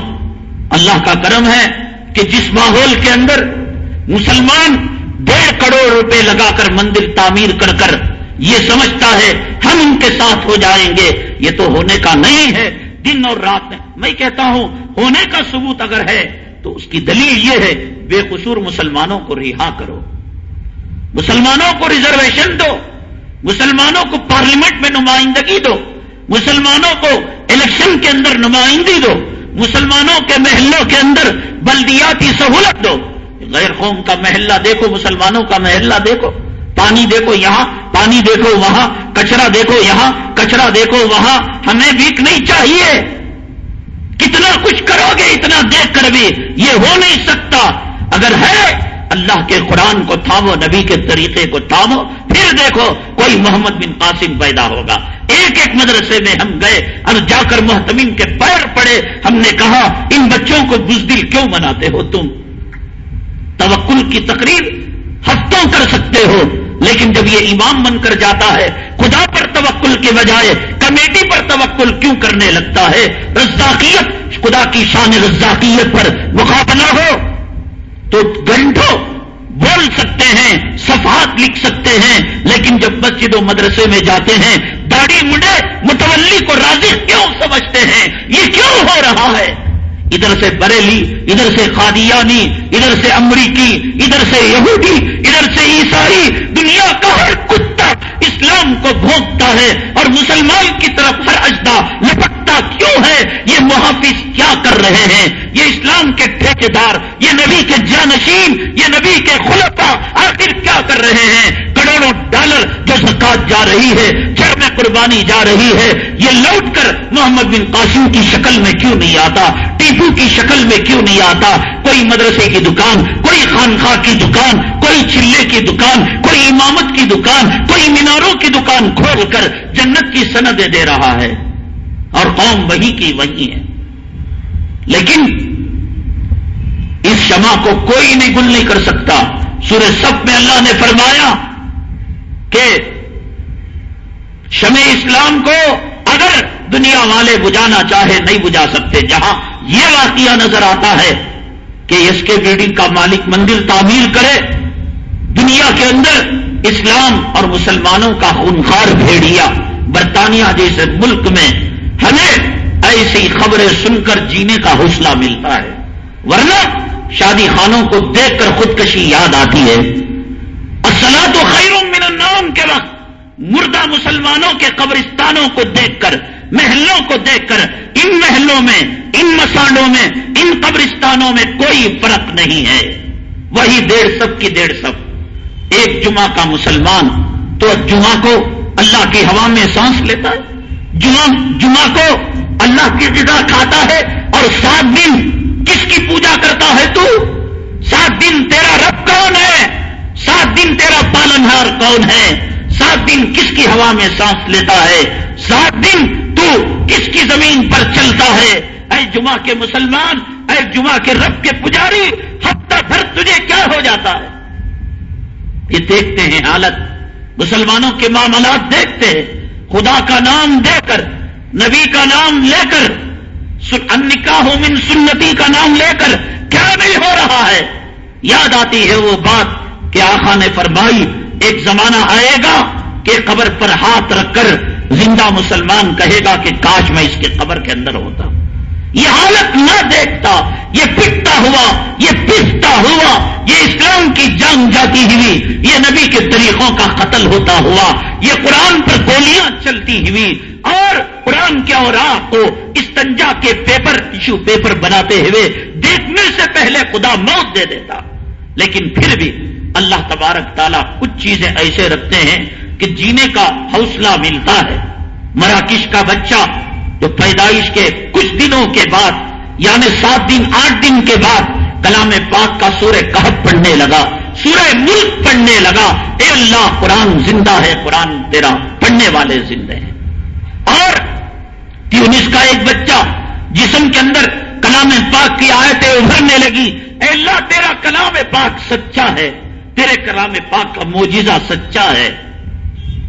اللہ کا کرم ہے کہ جس ماحول کے اندر مسلمان ڈیڑھ کروڑ روپے لگا کر مندر تعمیر کر کر یہ سمجھتا ہے ہم ان کے ساتھ ہو جائیں گے۔ یہ تو ہونے کا نہیں ہے۔ دن اور رات میں میں کہتا ہوں، ہونے کا ثبوت اگر ہے تو اس کی دلیل یہ ہے، بے قصور مسلمانوں کو رہا کرو۔ مسلمانوں کو ریزرویشن دو۔ مسلمانوں کو پارلیمنٹ میں نمائندگی دو۔ مسلمانوں کو الیکشن کے اندر نمائندگی دو۔ مسلمانوں کے محلوں کے اندر بلدیاتی سہولت دو۔ غیر قوم کا محلہ دیکھو، مسلمانوں کا محلہ دیکھو۔ پانی دیکھو یہاں، پانی دیکھو وہاں، کچرا دیکھو یہاں، کچرا دیکھو وہاں، ہمیں بیک نہیں چاہیے۔ کتنا کچھ کرو گے، اتنا دیکھ کر بھی یہ ہو نہیں سکتا۔ اگر ہے، اللہ کے قرآن کو تھامو، نبی کے طریقے کو تھامو، پھر دیکھو کوئی محمد بن قاسم پیدا ہوگا۔ ایک ایک مدرسے میں ہم گئے اب جا کر محتمین کے پیر پڑے۔ ہم نے کہا، ان بچوں کو بزدل کیوں بناتے ہو تم؟ توکل کی تقریر ہفتوں کر سکتے ہو۔ لیکن جب یہ امام بن کر جاتا ہے، خدا پر توکل کے بجائے کمیٹی پر توکل کیوں کرنے لگتا ہے؟ رزاقیت، خدا کی شان رزاقیت پر مقابلہ ہو تو گھنٹوں بول سکتے ہیں، صفحات لکھ سکتے ہیں، لیکن جب مسجد و مدرسے میں جاتے ہیں، داڑھی مڈے متولی کو راضی کیوں سمجھتے ہیں؟ یہ کیوں ہو رہا ہے؟ ادھر سے بریلی، ادھر سے قادیانی، ادھر سے امریکی، ادھر سے یہودی، ادھر سے عیسائی، دنیا کا ہر کتا اسلام کو بھونکتا ہے اور مسلمان کی طرف ہر اجدا کیوں ہے؟ یہ محافظ کیا کر رہے ہیں؟ یہ اسلام کے ٹھیکے دار یہ نبی کے جانشین، یہ نبی کے خلفا آخر کیا کر رہے ہیں؟ کروڑوں ڈالر جو زکات جا رہی ہے چر میں قربانی جا رہی ہے، یہ لوٹ کر محمد بن قاسم کی شکل میں کیوں نہیں آتا؟ ٹیپو کی شکل میں کیوں نہیں آتا؟ کوئی مدرسے کی دکان، کوئی خانخواہ کی دکان، کوئی چلے کی دکان، کوئی امامت کی دکان، کوئی میناروں کی دکان کھول کر جنت کی سندیں دے رہا ہے۔ اور قوم وہی کی وہی ہے۔ لیکن اس شمع کو کوئی نہیں گل نہیں کر سکتا۔ سورہ سب میں اللہ نے فرمایا کہ شمع اسلام کو اگر دنیا والے بجانا چاہے نہیں بجا سکتے۔ جہاں یہ واقعہ نظر آتا ہے کہ اس کے بلڈنگ کا مالک مندر تعمیر کرے، دنیا کے اندر اسلام اور مسلمانوں کا خونخار بھیڑیا برطانیہ جیسے ملک میں ہمیں ایسی خبریں سن کر جینے کا حوصلہ ملتا ہے۔ ورنہ شادی خانوں کو دیکھ کر خودکشی یاد آتی ہے۔ اصلا تو خیر من النوم کے وقت مردہ مسلمانوں کے قبرستانوں کو دیکھ کر، محلوں کو دیکھ کر، ان محلوں میں، ان مسالوں میں، ان قبرستانوں میں کوئی فرق نہیں ہے۔ وہی ڈیڑھ سب کی ڈیڑھ سب۔ ایک جمعہ کا مسلمان تو جمعہ کو اللہ کی ہوا میں سانس لیتا ہے۔ جمعہ جمعہ کو اللہ کی غذا کھاتا ہے اور سات دن کس کی پوجا کرتا ہے تو؟ سات دن تیرا رب کون ہے؟ سات دن تیرا پالنہار کون ہے؟ سات دن کس کی ہوا میں سانس لیتا ہے؟ سات دن تو کس کی زمین پر چلتا ہے؟ اے جمعہ کے مسلمان، اے جمعہ کے رب کے پجاری، ہفتہ بھر تجھے کیا ہو جاتا ہے؟ یہ دیکھتے ہیں حالت، مسلمانوں کے معاملات دیکھتے ہیں۔ خدا کا نام دے کر، نبی کا نام لے کر نکاح من سنتی کا نام لے کر کیا نہیں ہو رہا ہے؟ یاد آتی ہے وہ بات کہ آخا نے فرمائی، ایک زمانہ آئے گا کہ قبر پر ہاتھ رکھ کر زندہ مسلمان کہے گا کہ کاش میں اس کے قبر کے اندر ہوتا۔ ہوں یہ حالت نہ دیکھتا، یہ پٹتا ہوا، یہ پستا ہوا، یہ اسلام کی جنگ جاتی ہوئی، یہ نبی کے طریقوں کا قتل ہوتا ہوا، یہ قرآن پر گولیاں چلتی ہوئی، اور قرآن کے اور آپ کو استنجا کے پیپر ٹیشو پیپر بناتے ہوئے دیکھنے سے پہلے خدا موت دے دیتا۔ لیکن پھر بھی اللہ تبارک تعالیٰ کچھ چیزیں ایسے رکھتے ہیں کہ جینے کا حوصلہ ملتا ہے۔ مراکش کا بچہ جو پیدائش کے کچھ دنوں کے بعد یعنی سات دن، آٹھ دن کے بعد کلام پاک کا سورہ کہت پڑھنے لگا، سورہ ملک پڑھنے لگا، اے اللہ، قرآن زندہ ہے، قرآن تیرا پڑھنے والے زندہ ہیں۔ اور ٹیونس کا ایک بچہ جسم کے اندر کلام پاک کی آیتیں ابھرنے لگی، اے اللہ، تیرا کلام پاک سچا ہے، تیرے کلام پاک کا موجزہ سچا ہے۔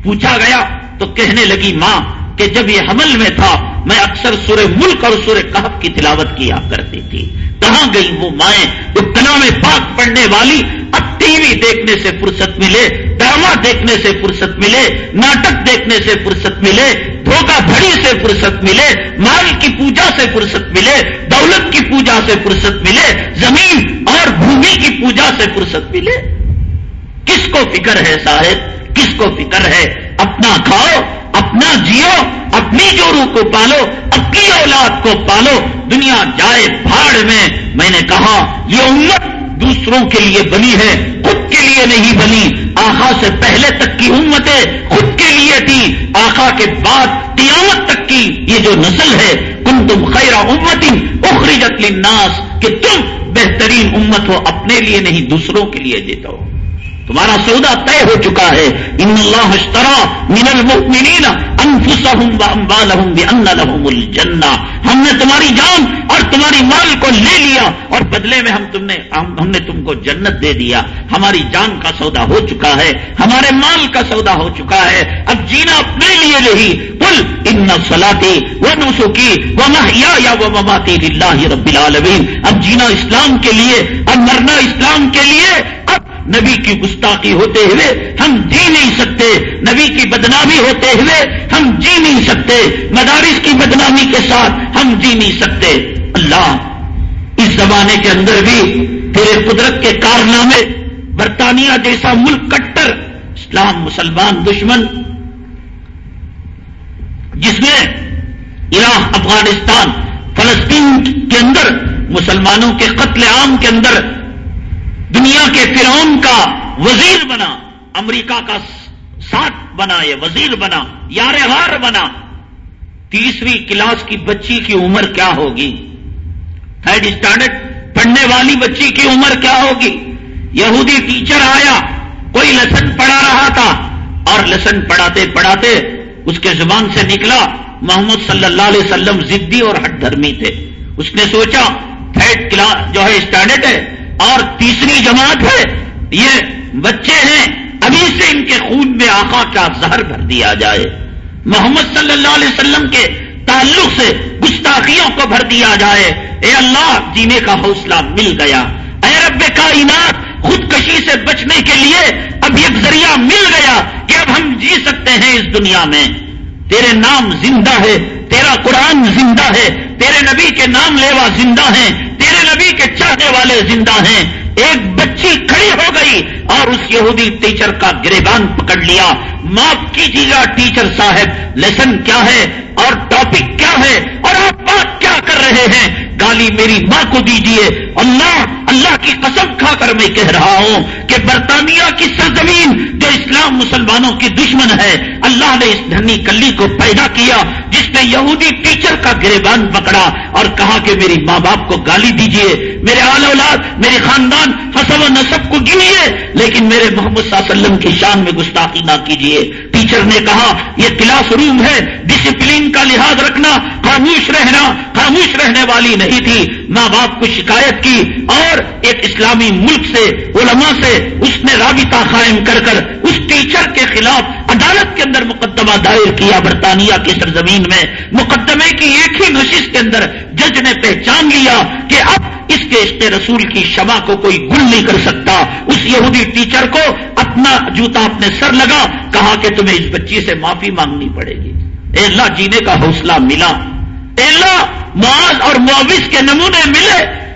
پوچھا گیا تو کہنے لگی ماں کہ جب یہ حمل میں تھا میں اکثر سورہ ملک اور سورہ کہف کی تلاوت کیا کرتی تھی۔ کہاں گئی وہ مائیں؟ جو کلام پاک پڑھنے والی، اب ٹی وی دیکھنے سے فرصت ملے، ڈرامہ دیکھنے سے فرصت ملے، ناٹک دیکھنے سے فرصت ملے، دھوکہ دھڑی سے فرصت ملے، مال کی پوجا سے فرصت ملے، دولت کی پوجا سے فرصت ملے، زمین اور بھومی کی پوجا سے فرصت ملے۔ کس کو فکر ہے صاحب؟ کس کو فکر ہے؟ اپنا کھاؤ اپنا جیو، اپنی جوڑوں کو پالو، اپنی اولاد کو پالو۔ دنیا جائے بھاڑ میں۔ میں نے کہا، یہ امت دوسروں کے لیے بنی ہے، خود کے لیے نہیں بنی۔ آخا سے پہلے تک کی امتیں خود کے لیے تھی آخا کے بعد قیامت تک کی یہ جو نسل ہے۔ کن تم خیر امتی اخرجت للناس، کہ تم بہترین امت ہو، اپنے لیے نہیں، دوسروں کے لیے دیتا ہو۔ تمہارا سودا طے ہو چکا ہے۔ ان اللہ اشترا من المؤمنین انفسهم واموالهم بان لهم الجنہ۔ ہم نے تمہاری جان اور تمہاری مال کو لے لیا اور بدلے میں ہم تم نے ہم نے تم کو جنت دے دیا۔ ہماری جان کا سودا ہو چکا ہے۔ ہمارے مال کا سودا ہو چکا ہے۔ اب جینا اپنے لیے نہیں۔ کل ان سلاتی وہ نسخی وہ محیا وہ مماتی اللہ رب العالمین۔ اب جینا اسلام کے لیے اب مرنا اسلام کے لیے نبی کی گستاخی ہوتے ہوئے ہم جی نہیں سکتے، نبی کی بدنامی ہوتے ہوئے ہم جی نہیں سکتے، مدارس کی بدنامی کے ساتھ ہم جی نہیں سکتے۔ اللہ، اس زمانے کے اندر بھی تیرے قدرت کے کارنامے، برطانیہ جیسا ملک کٹر، اسلام مسلمان دشمن، جس میں عراق، افغانستان، فلسطین کے اندر، مسلمانوں کے قتل عام کے اندر دنیا کے فرعون کا وزیر بنا، امریکہ کا ساتھ بنا، یہ وزیر بنا یار ہار بنا۔ تیسری کلاس کی بچی کی عمر کیا ہوگی؟ تھرڈ اسٹینڈرڈ پڑھنے والی بچی کی عمر کیا ہوگی؟ یہودی ٹیچر آیا، کوئی لیسن پڑھا رہا تھا۔ اور لیسن پڑھاتے پڑھاتے اس کے زبان سے نکلا، محمد صلی اللہ علیہ وسلم ضدی اور ہٹ دھرمی تھے۔ اس نے سوچا، تھرڈ کلاس جو ہے اسٹینڈرڈ ہے اور تیسری جماعت ہے، یہ بچے ہیں، ابھی سے ان کے خون میں آقا کا زہر بھر دیا جائے۔ محمد صلی اللہ علیہ وسلم کے تعلق سے گستاخیوں کو بھر دیا جائے۔ اے اللہ، جینے کا حوصلہ مل گیا۔ اے رب کائنات، خودکشی سے بچنے کے لیے اب ایک ذریعہ مل گیا کہ اب ہم جی سکتے ہیں اس دنیا میں۔ تیرے نام زندہ ہے، تیرا قرآن زندہ ہے، تیرے نبی کے نام لیوا زندہ ہیں۔ تیرے نبی کے چاہنے والے زندہ ہیں۔ ایک بچی کھڑی ہو گئی اور اس یہودی ٹیچر کا گریبان پکڑ لیا۔ معاف کیجیے گا ٹیچر صاحب، لیسن کیا ہے؟ اور ٹاپک کیا ہے؟ اور آپ بات کیا کر رہے ہیں؟ گالی میری ماں کو دیجیے۔ اللہ اللہ کی قسم کھا کر میں کہہ رہا ہوں کہ برطانیہ کی سرزمین جو اسلام مسلمانوں کی دشمن ہے، اللہ نے اس دھنی کلی کو پیدا کیا جس نے یہودی ٹیچر کا گریبان پکڑا اور کہا کہ میری ماں باپ کو گالی دیجیے میرے آل اولاد میرے خاندان حسب و نصب کو گنیے لیکن میرے محمد صلی اللہ علیہ وسلم کی شان میں گستاخی نہ کیجیے ٹیچر نے کہا، یہ کلاس روم ہے، ڈسپلین کا لحاظ رکھنا، خاموش رہنا، خاموش رہنے والی نہیں تھی۔ ماں باپ کو شکایت کی اور ایک اسلامی ملک سے، علماء سے اس نے رابطہ قائم کر کر اس ٹیچر کے خلاف عدالت کے اندر مقدمہ دائر کیا، برطانیہ کی سرزمین میں۔ مقدمے کی ایک ہی نشست کے اندر جج نے پہچان لیا کہ اب اس کے عشق رسول کی شمع کو کوئی گل نہیں کر سکتا۔ اس یہودی ٹیچر کو اپنا جوتا اپنے سر لگا، کہا کہ تمہیں اس بچی سے معافی مانگنی پڑے گی۔ اے اللہ، جینے کا حوصلہ ملا۔ اے اللہ، معاذ اور معاوض کے نمونے ملے۔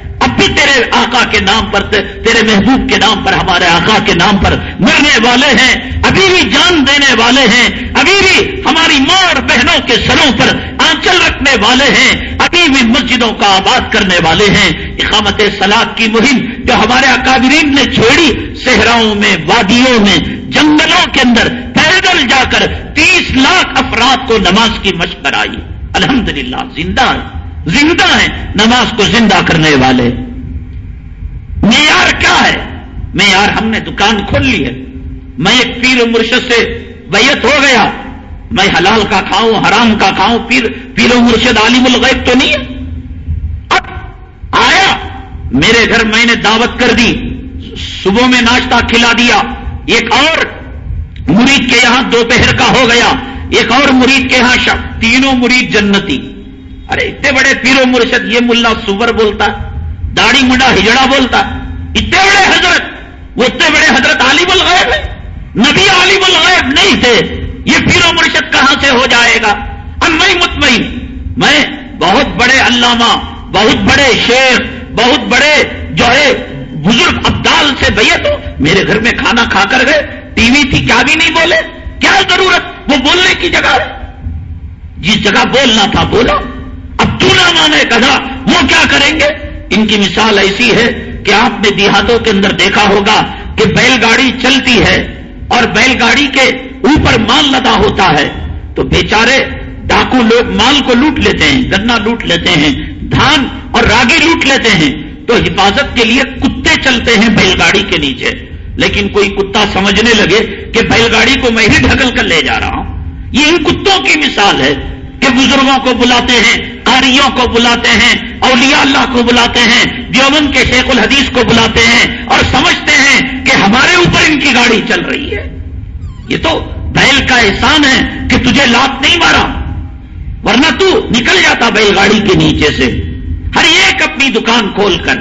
بھی تیرے آقا کے نام پر، تیرے محبوب کے نام پر، ہمارے آقا کے نام پر مرنے والے ہیں، ابھی بھی جان دینے والے ہیں، ابھی بھی ہماری ماں اور بہنوں کے سروں پر آنچل رکھنے والے ہیں، ابھی بھی مسجدوں کا آباد کرنے والے ہیں۔ اقامت سلاد کی مہم جو ہمارے اکابرین نے چھوڑی، صحراؤں میں، وادیوں میں، جنگلوں کے اندر پیدل جا کر تیس لاکھ افراد کو نماز کی مشق کرائی۔ الحمدللہ، زندہ ہے زندہ ہے نماز کو زندہ کرنے والے۔ معیار کیا ہے؟ معیار ہم نے دکان کھول لی ہے۔ میں ایک پیر و مرشد سے بیت ہو گیا۔ میں حلال کا کھاؤں، حرام کا کھاؤں، پیر پیر و مرشد عالم الغیب تو نہیں ہے؟ اب آیا۔ میرے گھر میں نے دعوت کر دی۔ صبح میں ناشتہ کھلا دیا۔ ایک اور مرید کے یہاں دوپہر کا ہو گیا۔ ایک اور مرید کے یہاں تینوں مرید جنتی۔ ارے، اتنے بڑے پیرو مرشد، یہ ملا سور بولتا ہے۔ داڑھی منڈا ہجڑا بولتا اتنے بڑے حضرت، وہ اتنے بڑے حضرت عالم الغیب ہے نبی عالم الغیب نہیں تھے۔ یہ پیرو مرشد کہاں سے ہو جائے گا؟ اب میں مطمئن۔ میں بہت بڑے علامہ، بہت بڑے شیخ، بہت بڑے جو ہے، بزرگ ابدال سے بیت ہو۔ میرے گھر میں کھانا کھا کر گئے۔ ٹی وی تھی، کیا بھی نہیں بولے۔ کیا ضرورت؟ وہ بولنے کی جگہ ہے۔ جس جگہ بولنا تھا بولو اب تو نہ مانے کہا وہ کیا کریں گے؟ ان کی مثال ایسی ہے کہ آپ نے دیہاتوں کے اندر دیکھا ہوگا کہ بیل گاڑی چلتی ہے اور بیل گاڑی کے اوپر مال لدا ہوتا ہے۔ تو بیچارے ڈاکو لوگ مال کو لوٹ لیتے ہیں، گنا لوٹ لیتے ہیں، دھان اور راگی لوٹ لیتے ہیں۔ تو حفاظت کے لیے کتے چلتے ہیں بیل گاڑی کے نیچے۔ لیکن کوئی کتا سمجھنے لگے کہ بیل گاڑی کو میں ہی ڈھکل کر لے جا رہا ہوں۔ یہ ان کتوں کی مثال ہے کہ بزرگوں کو بلاتے ہیں قاریوں کو بلاتے ہیں، اولیاء اللہ کو بلاتے ہیں، دیوبند کے شیخ الحدیث کو بلاتے ہیں اور سمجھتے ہیں کہ ہمارے اوپر ان کی گاڑی چل رہی ہے۔ یہ تو بیل کا احسان ہے کہ تجھے لات نہیں مارا، ورنہ تو نکل جاتا بیل گاڑی کے نیچے سے۔ ہر ایک اپنی دکان کھول کر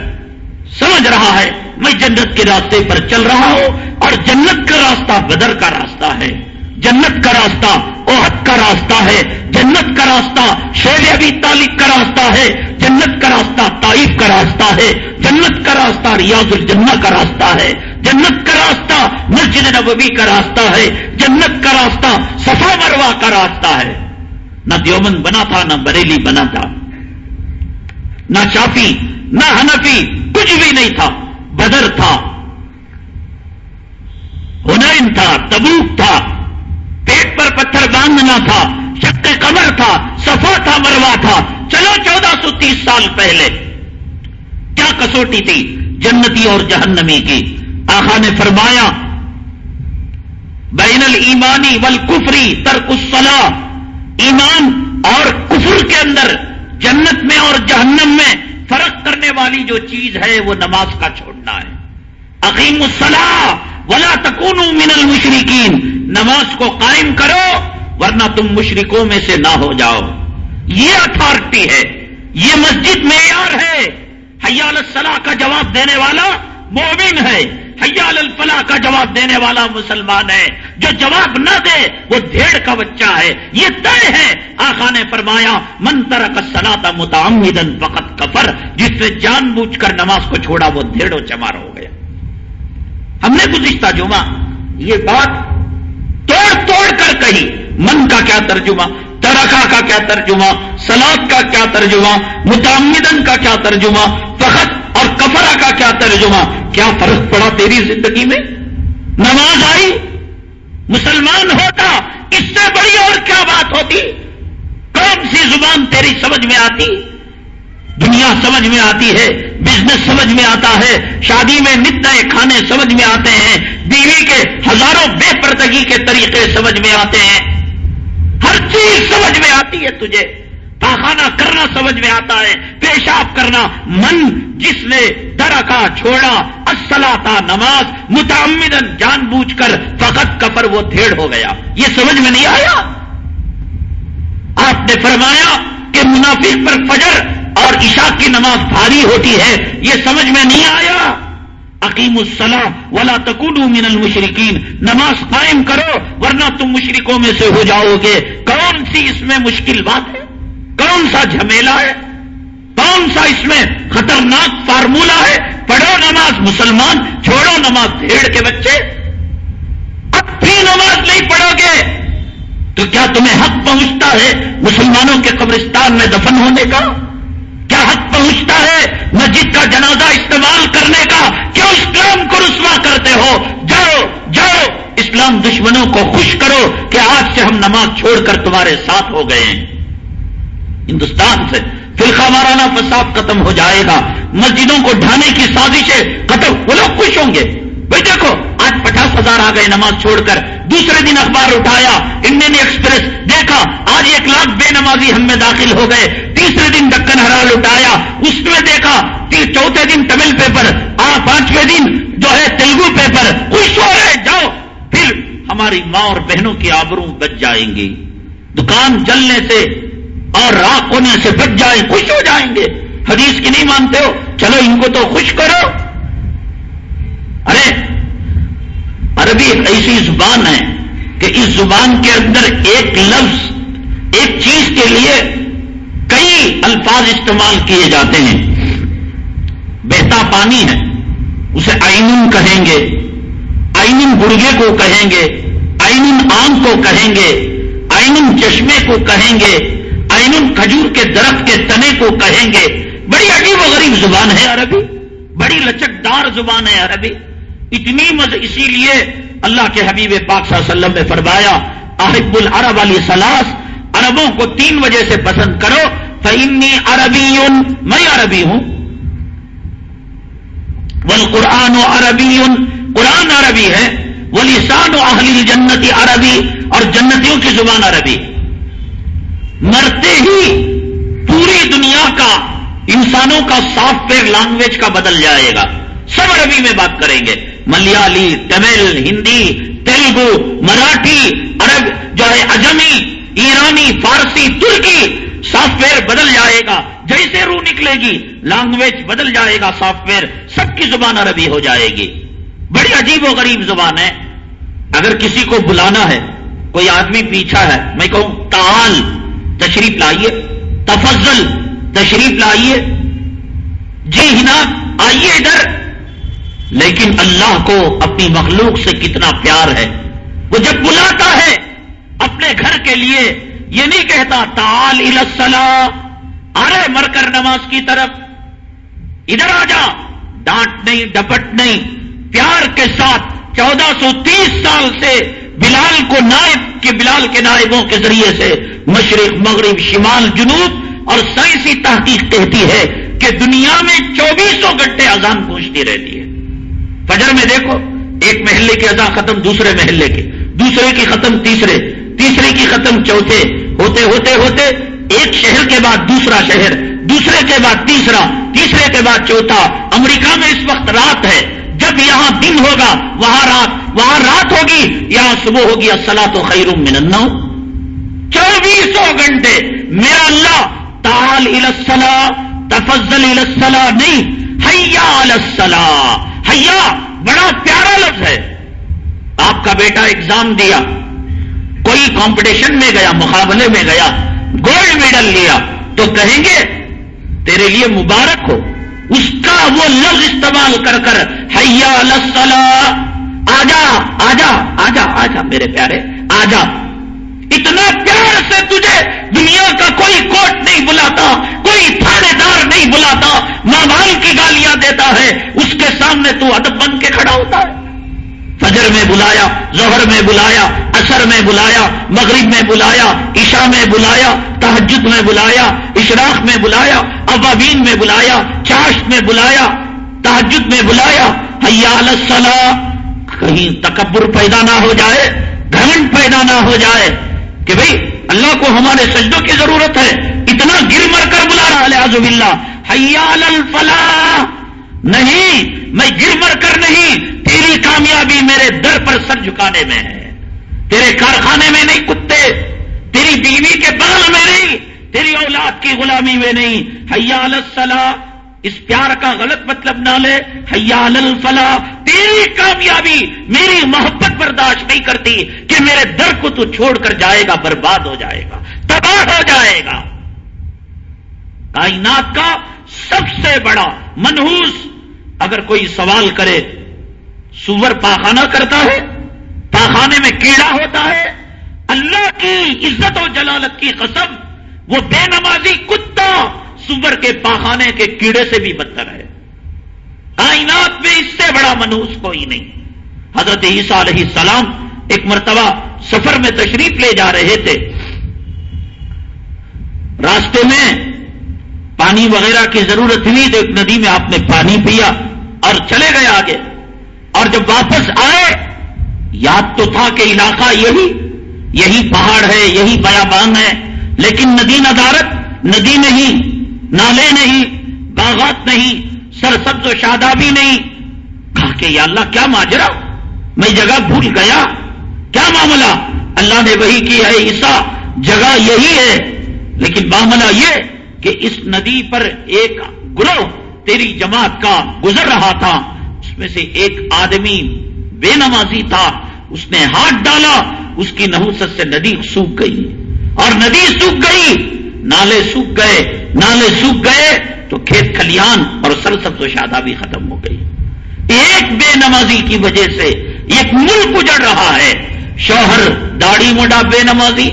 سمجھ رہا ہے، میں جنت کے راستے پر چل رہا ہوں اور جنت کا راستہ بدر کا راستہ ہے۔ جنت کا راستہ اوہد کا راستہ ہے جنت کا راستہ شیر ابی طالب کا راستہ ہے جنت کا راستہ طائف کا راستہ ہے جنت کا راستہ ریاض الجنہ کا راستہ ہے جنت کا راستہ مسجد نبوی کا راستہ ہے جنت کا راستہ صفا مروا کا راستہ ہے نہ دیومن بنا تھا نہ بریلی بنا تھا نہ شافی نہ ہنفی کچھ بھی نہیں تھا بدر تھا ہنین تھا تبوک تھا پیٹ پر پتھر باندھنا تھا شک قمر تھا، صفا تھا مروا تھا۔ چلو چودہ سو تیس سال پہلے۔ کیا کسوٹی تھی جنتی اور جہنمی کی؟ آخا نے فرمایا، بین المانی ول کفری الصلاح۔ ایمان اور کفر کے اندر جنت میں اور جہنم میں فرق کرنے والی جو چیز ہے، وہ نماز کا چھوڑنا ہے۔ عقیم الصلاح۔ ولا تکون من المشرقین نماز کو قائم کرو، ورنہ تم مشرکوں میں سے نہ ہو جاؤ۔ یہ اتارٹی ہے۔ یہ مسجد معیار ہے۔ حیال الصلاح کا جواب دینے والا مومن ہے۔ حیال الفلاح کا جواب دینے والا مسلمان ہے۔ جو جواب نہ دے، وہ دھیڑ کا بچہ ہے۔ یہ طے ہے۔ آخا نے فرمایا منتر کا سناتا متعمدن فقط کفر جس نے جان بوجھ کر نماز کو چھوڑا، وہ دھیڑ و چمار ہو گیا۔ ہم نے گزشتہ جمعہ یہ بات توڑ توڑ کر کہی۔ من کا کیا ترجمہ؟ ترکا کا کیا ترجمہ؟ سلاد کا کیا ترجمہ؟ متعمدن کا کیا ترجمہ؟ فخت اور کفرا کا کیا ترجمہ؟ کیا فرق پڑا تیری زندگی میں؟ نماز آئی، مسلمان ہوتا، اس سے بڑی اور کیا بات ہوتی؟ کون سی زبان تیری سمجھ میں آتی؟ دنیا سمجھ میں آتی ہے بزنس سمجھ میں آتا ہے، شادی میں نت نئے کھانے سمجھ میں آتے ہیں، بیوی کے ہزاروں بے پردگی کے طریقے سمجھ میں آتے ہیں۔ ہر چیز سمجھ میں آتی ہے تجھے۔ پاخانہ کرنا سمجھ میں آتا ہے، پیشاب کرنا۔ من جس نے درکا چھوڑا اصلا تھا نماز متعمدن جان بوجھ کر فقط کفر وہ دھیڑ ہو گیا۔ یہ سمجھ میں نہیں آیا؟ آپ نے فرمایا کہ منافق پر فجر اور عشاء کی نماز بھاری ہوتی ہے، یہ سمجھ میں نہیں آیا؟ عقیم السلام ولا تکون من المشرقین نماز قائم کرو، ورنہ تم مشرقوں میں سے ہو جاؤ گے۔ کون سی اس میں مشکل بات ہے؟ کون سا جھمیلا ہے؟ کون سا اس میں خطرناک فارمولا ہے؟ پڑھو نماز مسلمان، چھوڑو نماز بھیڑ کے بچے۔ اب بھی نماز نہیں پڑھو گے۔ تو کیا تمہیں حق پہنچتا ہے مسلمانوں کے قبرستان میں دفن ہونے کا؟ حق پہنچتا ہے، مسجد کا جنازہ استعمال کرنے کا کیوں اسلام کو رسوا کرتے ہو۔ جاؤ جاؤ، اسلام دشمنوں کو خوش کرو کہ آج سے ہم نماز چھوڑ کر تمہارے ساتھ ہو گئے ہیں۔ ہندوستان سے فرقہ وارانہ فساد ختم ہو جائے گا۔ مسجدوں کو ڈھانے کی سازشیں ختم وہ لوگ خوش ہوں گے۔ بھائی دیکھو، آج پچاس ہزار آ گئے نماز چھوڑ کر۔ دوسرے دن اخبار اٹھایا، انڈین ایکسپریس، دیکھا، آج ایک لاکھ بے نمازی ہم میں داخل ہو گئے۔ تیسرے دن دکن ہرال اٹھایا، اس میں دیکھا چوتھے دن تمل پیپر، آ، پانچویں دن جو ہے تیلگو پیپر۔ خوش ہو رہے، جاؤ۔ پھر ہماری ماں اور بہنوں کی آبروں بچ جائیں گی۔ دکان جلنے سے اور راک ہونے سے بچ جائیں، خوش ہو جائیں گے۔ حدیث کی نہیں مانتے ہو، چلو ان کو تو خوش کرو۔ ارے، عربی ایک ایسی زبان ہے کہ اس زبان کے اندر ایک لفظ، ایک چیز کے لیے کئی الفاظ استعمال کیے جاتے ہیں۔ بہتا پانی ہے، اسے آئین کہیں گے آئین برگے کو کہیں گے آئین آم کو کہیں گے آئین چشمے کو کہیں گے آئین کھجور کے درخت کے تنے کو کہیں گے۔ بڑی عجیب و غریب زبان ہے عربی، بڑی لچکدار زبان ہے عربی۔ اتنی مز اسی لیے اللہ کے حبیب پاک صلی اللہ علیہ وسلم نے فرمایا احب العرب علی سلاس عربوں کو تین وجہ سے پسند کرو فنی عربی میں عربی ہوں۔ ول قرآن و عربی قرآن عربی ہے وہ لسان و اہلی جنتی عربی، اور جنتیوں کی زبان عربی۔ مرتے ہی پوری دنیا کا، انسانوں کا سافٹ ویئر لینگویج کا بدل جائے گا۔ سب عربی میں بات کریں گے۔ ملیالی، تمل، ہندی، تیلگو، مراٹھی، عرب جو ہے اجمی، ایرانی، فارسی، ترکی سافٹ ویئر بدل جائے گا، جیسے روح نکلے گی لینگویج بدل جائے گا سافٹ ویئر سب کی زبان عربی ہو جائے گی۔ بڑی عجیب و غریب زبان ہے۔ اگر کسی کو بلانا ہے، کوئی آدمی پیچھا ہے، میں کہوں تال تشریف لائیے، تفضل، تشریف لائیے۔ جی ہنا، آئیے ادھر۔ لیکن اللہ کو اپنی مخلوق سے کتنا پیار ہے۔ وہ جب بلاتا ہے اپنے گھر کے لیے، یہ نہیں کہتا تال السلا ارے مر کر نماز کی طرف۔ ادھر آ جا، ڈانٹ نہیں، ڈپٹ نہیں۔ پیار کے ساتھ چودہ سو تیس سال سے بلال کو نائب کے بلال کے نائبوں کے ذریعے سے مشرق، مغرب، شمال، جنوب اور سائنسی تحقیق کہتی ہے کہ دنیا میں چوبیسوں گھنٹے اذان پہنچتی رہتی ہے۔ فجر میں دیکھو، ایک محلے کی اذان ختم، دوسرے محلے کی۔ دوسرے کی ختم، تیسرے۔ تیسرے کی ختم، چوتھے۔ ہوتے ہوتے ہوتے۔ ایک شہر کے بعد دوسرا شہر، دوسرے کے بعد تیسرا، تیسرے کے بعد چوتھا۔ امریکہ میں اس وقت رات ہے۔ جب یہاں دن ہوگا، وہاں رات وہاں رات ہوگی، یہاں صبح ہوگی اصلا تو خیر من چوبیسوں گھنٹے میرا اللہ تال السلا تفضل السلا نہیں حیا السلام۔ حیا بڑا پیارا لفظ ہے۔ آپ کا بیٹا ایگزام دیا، کوئی کمپٹیشن میں گیا، مقابلے میں گیا گولڈ میڈل لیا۔ تو کہیں گے، تیرے لیے مبارک ہو۔ اس کا وہ لفظ استعمال کر کر، حیا لسلا آجا آجا آجا آجا میرے پیارے آجا اتنا پیار سے تجھے دنیا کا کوئی کوٹ نہیں بلاتا، کوئی تھانے دار نہیں بلاتا ماں بال کی گالیاں دیتا ہے، اس کے سامنے تو ادب بن کے کھڑا ہوتا ہے۔ فجر میں بلایا، ظہر میں بلایا اثر میں بلایا، مغرب میں بلایا، عشاء میں بلایا تحجد میں بلایا، اشراق میں بلایا ابابین میں بلایا، چاشت میں بلایا تحجد میں بلایا۔ حیا کہیں تکبر پیدا نہ ہو جائے گھنٹ پیدا نہ ہو جائے۔ کہ بھئی اللہ کو ہمارے سجدوں کی ضرورت ہے، اتنا گر مر کر بلا رہا ہے آزب اللہ حیال الفلاح نہیں، میں گر مر کر نہیں، تیری کامیابی میرے در پر سر جھکانے میں ہے۔ تیرے کارخانے میں نہیں کتے، تیری بیوی کے بغل میں نہیں، تیری اولاد کی غلامی میں نہیں۔ حیال الصلاح اس پیار کا غلط مطلب نہ لے، حیال الفلاح، تیری کامیابی میری محبت برداشت نہیں کرتی کہ میرے در کو تو چھوڑ کر جائے گا، برباد ہو جائے گا، تباہ ہو جائے گا۔ کائنات کا سب سے بڑا منہوس اگر کوئی سوال کرے، سور پاخانہ کرتا ہے، پاخانے میں کیڑا ہوتا ہے، اللہ کی عزت و جلالت کی قسم، وہ بے نمازی کتا سور کے پاخانے کے کیڑے سے بھی بدتر ہے۔ کائنات میں اس سے بڑا منوس کوئی نہیں۔ حضرت عیسیٰ علیہ السلام ایک مرتبہ سفر میں تشریف لے جا رہے تھے۔ راستے میں پانی وغیرہ کی ضرورت ہوئی تو ایک ندی میں آپ نے پانی پیا اور چلے گئے آگے۔ اور جب واپس آئے، یاد تو تھا کہ علاقہ یہی یہی پہاڑ ہے، یہی بیابان ہے، لیکن ندی ندارت ندی نہیں۔ نالے نہیں، باغات نہیں، سرسبز و شادابی نہیں۔ کہا کہ یا اللہ، کیا ماجرا؟ میں جگہ بھول گیا۔ کیا معاملہ؟ اللہ نے وہی کی ہے عیسا جگہ یہی ہے۔ لیکن معاملہ یہ کہ اس ندی پر ایک گروہ تیری جماعت کا گزر رہا تھا۔ اس میں سے ایک آدمی بے نمازی تھا۔ اس نے ہاتھ ڈالا، اس کی نحوست سے ندی سوکھ گئی۔ اور ندی سوکھ گئی۔ نالے سوکھ گئے، نالے سوکھ گئے، تو کھیت کھلیان اور سرسب و شادہ بھی ختم ہو گئی۔ ایک بے نمازی کی وجہ سے ایک ملک اجڑ رہا ہے۔ شوہر داڑھی موڈا بے نمازی،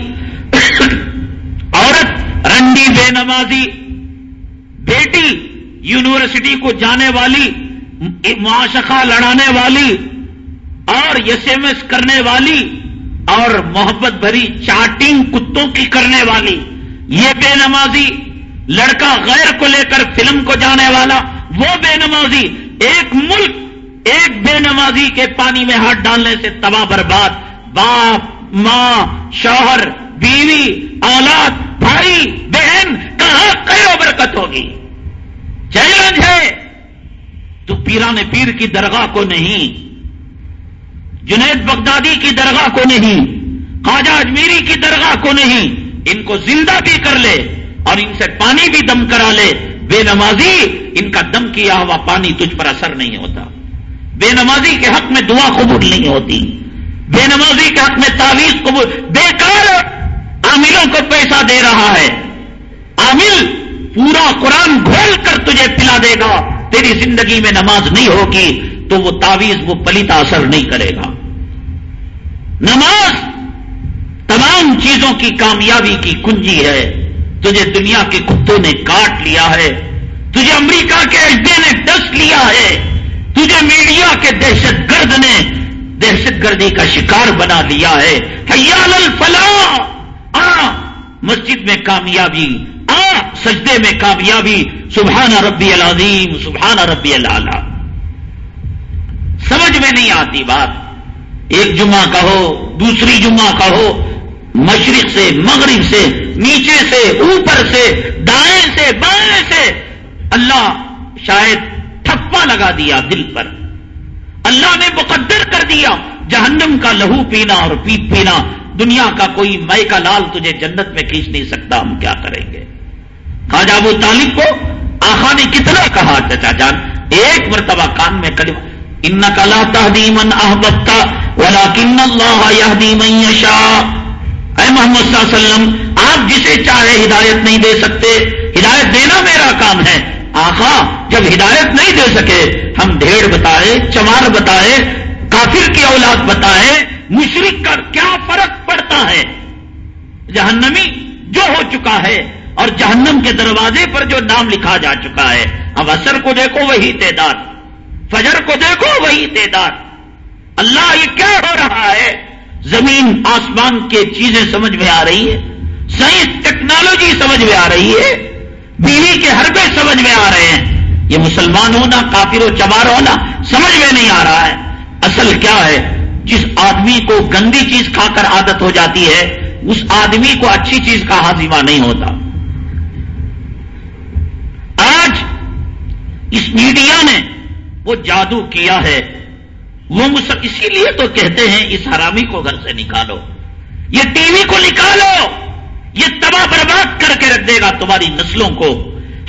عورت رنڈی بے نمازی، بیٹی یونیورسٹی کو جانے والی، معاشقہ لڑانے والی اور ایس ایم ایس کرنے والی اور محبت بھری چاٹنگ کتوں کی کرنے والی۔ یہ بے نمازی لڑکا غیر کو لے کر فلم کو جانے والا، وہ بے نمازی ایک ملک ایک بے نمازی کے پانی میں ہاتھ ڈالنے سے تباہ برباد، باپ، ماں، شوہر، بیوی، اولاد، بھائی، بہن، کہاں کئی برکت ہوگی؟ چیلنج ہے۔ تو پیران پیر کی درگاہ کو نہیں، جنید بغدادی کی درگاہ کو نہیں، خواجہ اجمیری کی درگاہ کو نہیں ان کو زندہ بھی کر لے اور ان سے پانی بھی دم کرا لے۔ بے نمازی، ان کا دم کیا ہوا پانی تجھ پر اثر نہیں ہوتا۔ بے نمازی کے حق میں دعا قبول نہیں ہوتی۔ بے نمازی کے حق میں تعویذ قبول۔ بیکار عاملوں کو پیسہ دے رہا ہے۔ عامل پورا قرآن گھول کر تجھے پلا دے گا۔ تیری زندگی میں نماز نہیں ہوگی تو وہ تعویذ، وہ پلیتا اثر نہیں کرے گا۔ نماز تمام چیزوں کی کامیابی کی کنجی ہے۔ تجھے دنیا کے کتوں نے کاٹ لیا ہے۔ تجھے امریکہ کے اڈے نے ڈس لیا ہے۔ تجھے میڈیا کے دہشت گرد نے دہشت گردی کا شکار بنا لیا ہے۔ حیال الفلاح۔ آ، مسجد میں کامیابی۔ آ، سجدے میں کامیابی۔ سبحانہ ربی العظیم سبحانہ ربی اللہ سمجھ میں نہیں آتی بات۔ ایک جمعہ کہو، دوسری جمعہ کہو۔ مشرق سے، مغرب سے، نیچے سے، اوپر سے، دائیں سے، بائیں سے۔ اللہ شاید ٹھپا لگا دیا دل پر۔ اللہ نے مقدر کر دیا۔ جہنم کا لہو پینا اور پیپ پینا۔ دنیا کا کوئی مئی کا لال تجھے جنت میں کھینچ نہیں سکتا، ہم کیا کریں گے؟ خواجہ ابو طالب کو آخا نے کتنا کہا، چچا جان، ایک مرتبہ کان میں کلمہ ان کلا تحدیمن احبتا ولا کن اللہ من یشاء۔ اے محمد صلی اللہ علیہ وسلم، آپ جسے چاہے ہدایت نہیں دے سکتے، ہدایت دینا میرا کام ہے۔ آخا جب ہدایت نہیں دے سکے، ہم ڈھیڑ بتائے، چمار بتائے، کافر کی اولاد بتائے مشرق کا کیا فرق پڑتا ہے؟ جہنمی جو ہو چکا ہے اور جہنم کے دروازے پر جو نام لکھا جا چکا ہے، اب اثر کو دیکھو وہی تعداد، فجر کو دیکھو وہی تعداد۔ اللہ یہ کیا ہو رہا ہے زمین آسمان کے چیزیں سمجھ میں آ رہی ہے سائنس ٹیکنالوجی سمجھ میں آ رہی ہے، بیوی کے حربے سمجھ میں آ رہے ہیں۔ یہ مسلمان ہونا، کافر و چمار ہونا سمجھ میں نہیں آ رہا ہے۔ اصل کیا ہے؟ جس آدمی کو گندی چیز کھا کر عادت ہو جاتی ہے، اس آدمی کو اچھی چیز کا حاضمہ نہیں ہوتا۔ آج اس میڈیا نے وہ جادو کیا ہے۔ وہ اسی لیے تو کہتے ہیں اس حرامی کو گھر سے نکالو، یہ ٹی وی کو نکالو، یہ تباہ برباد کر کے رکھ دے گا تمہاری نسلوں کو،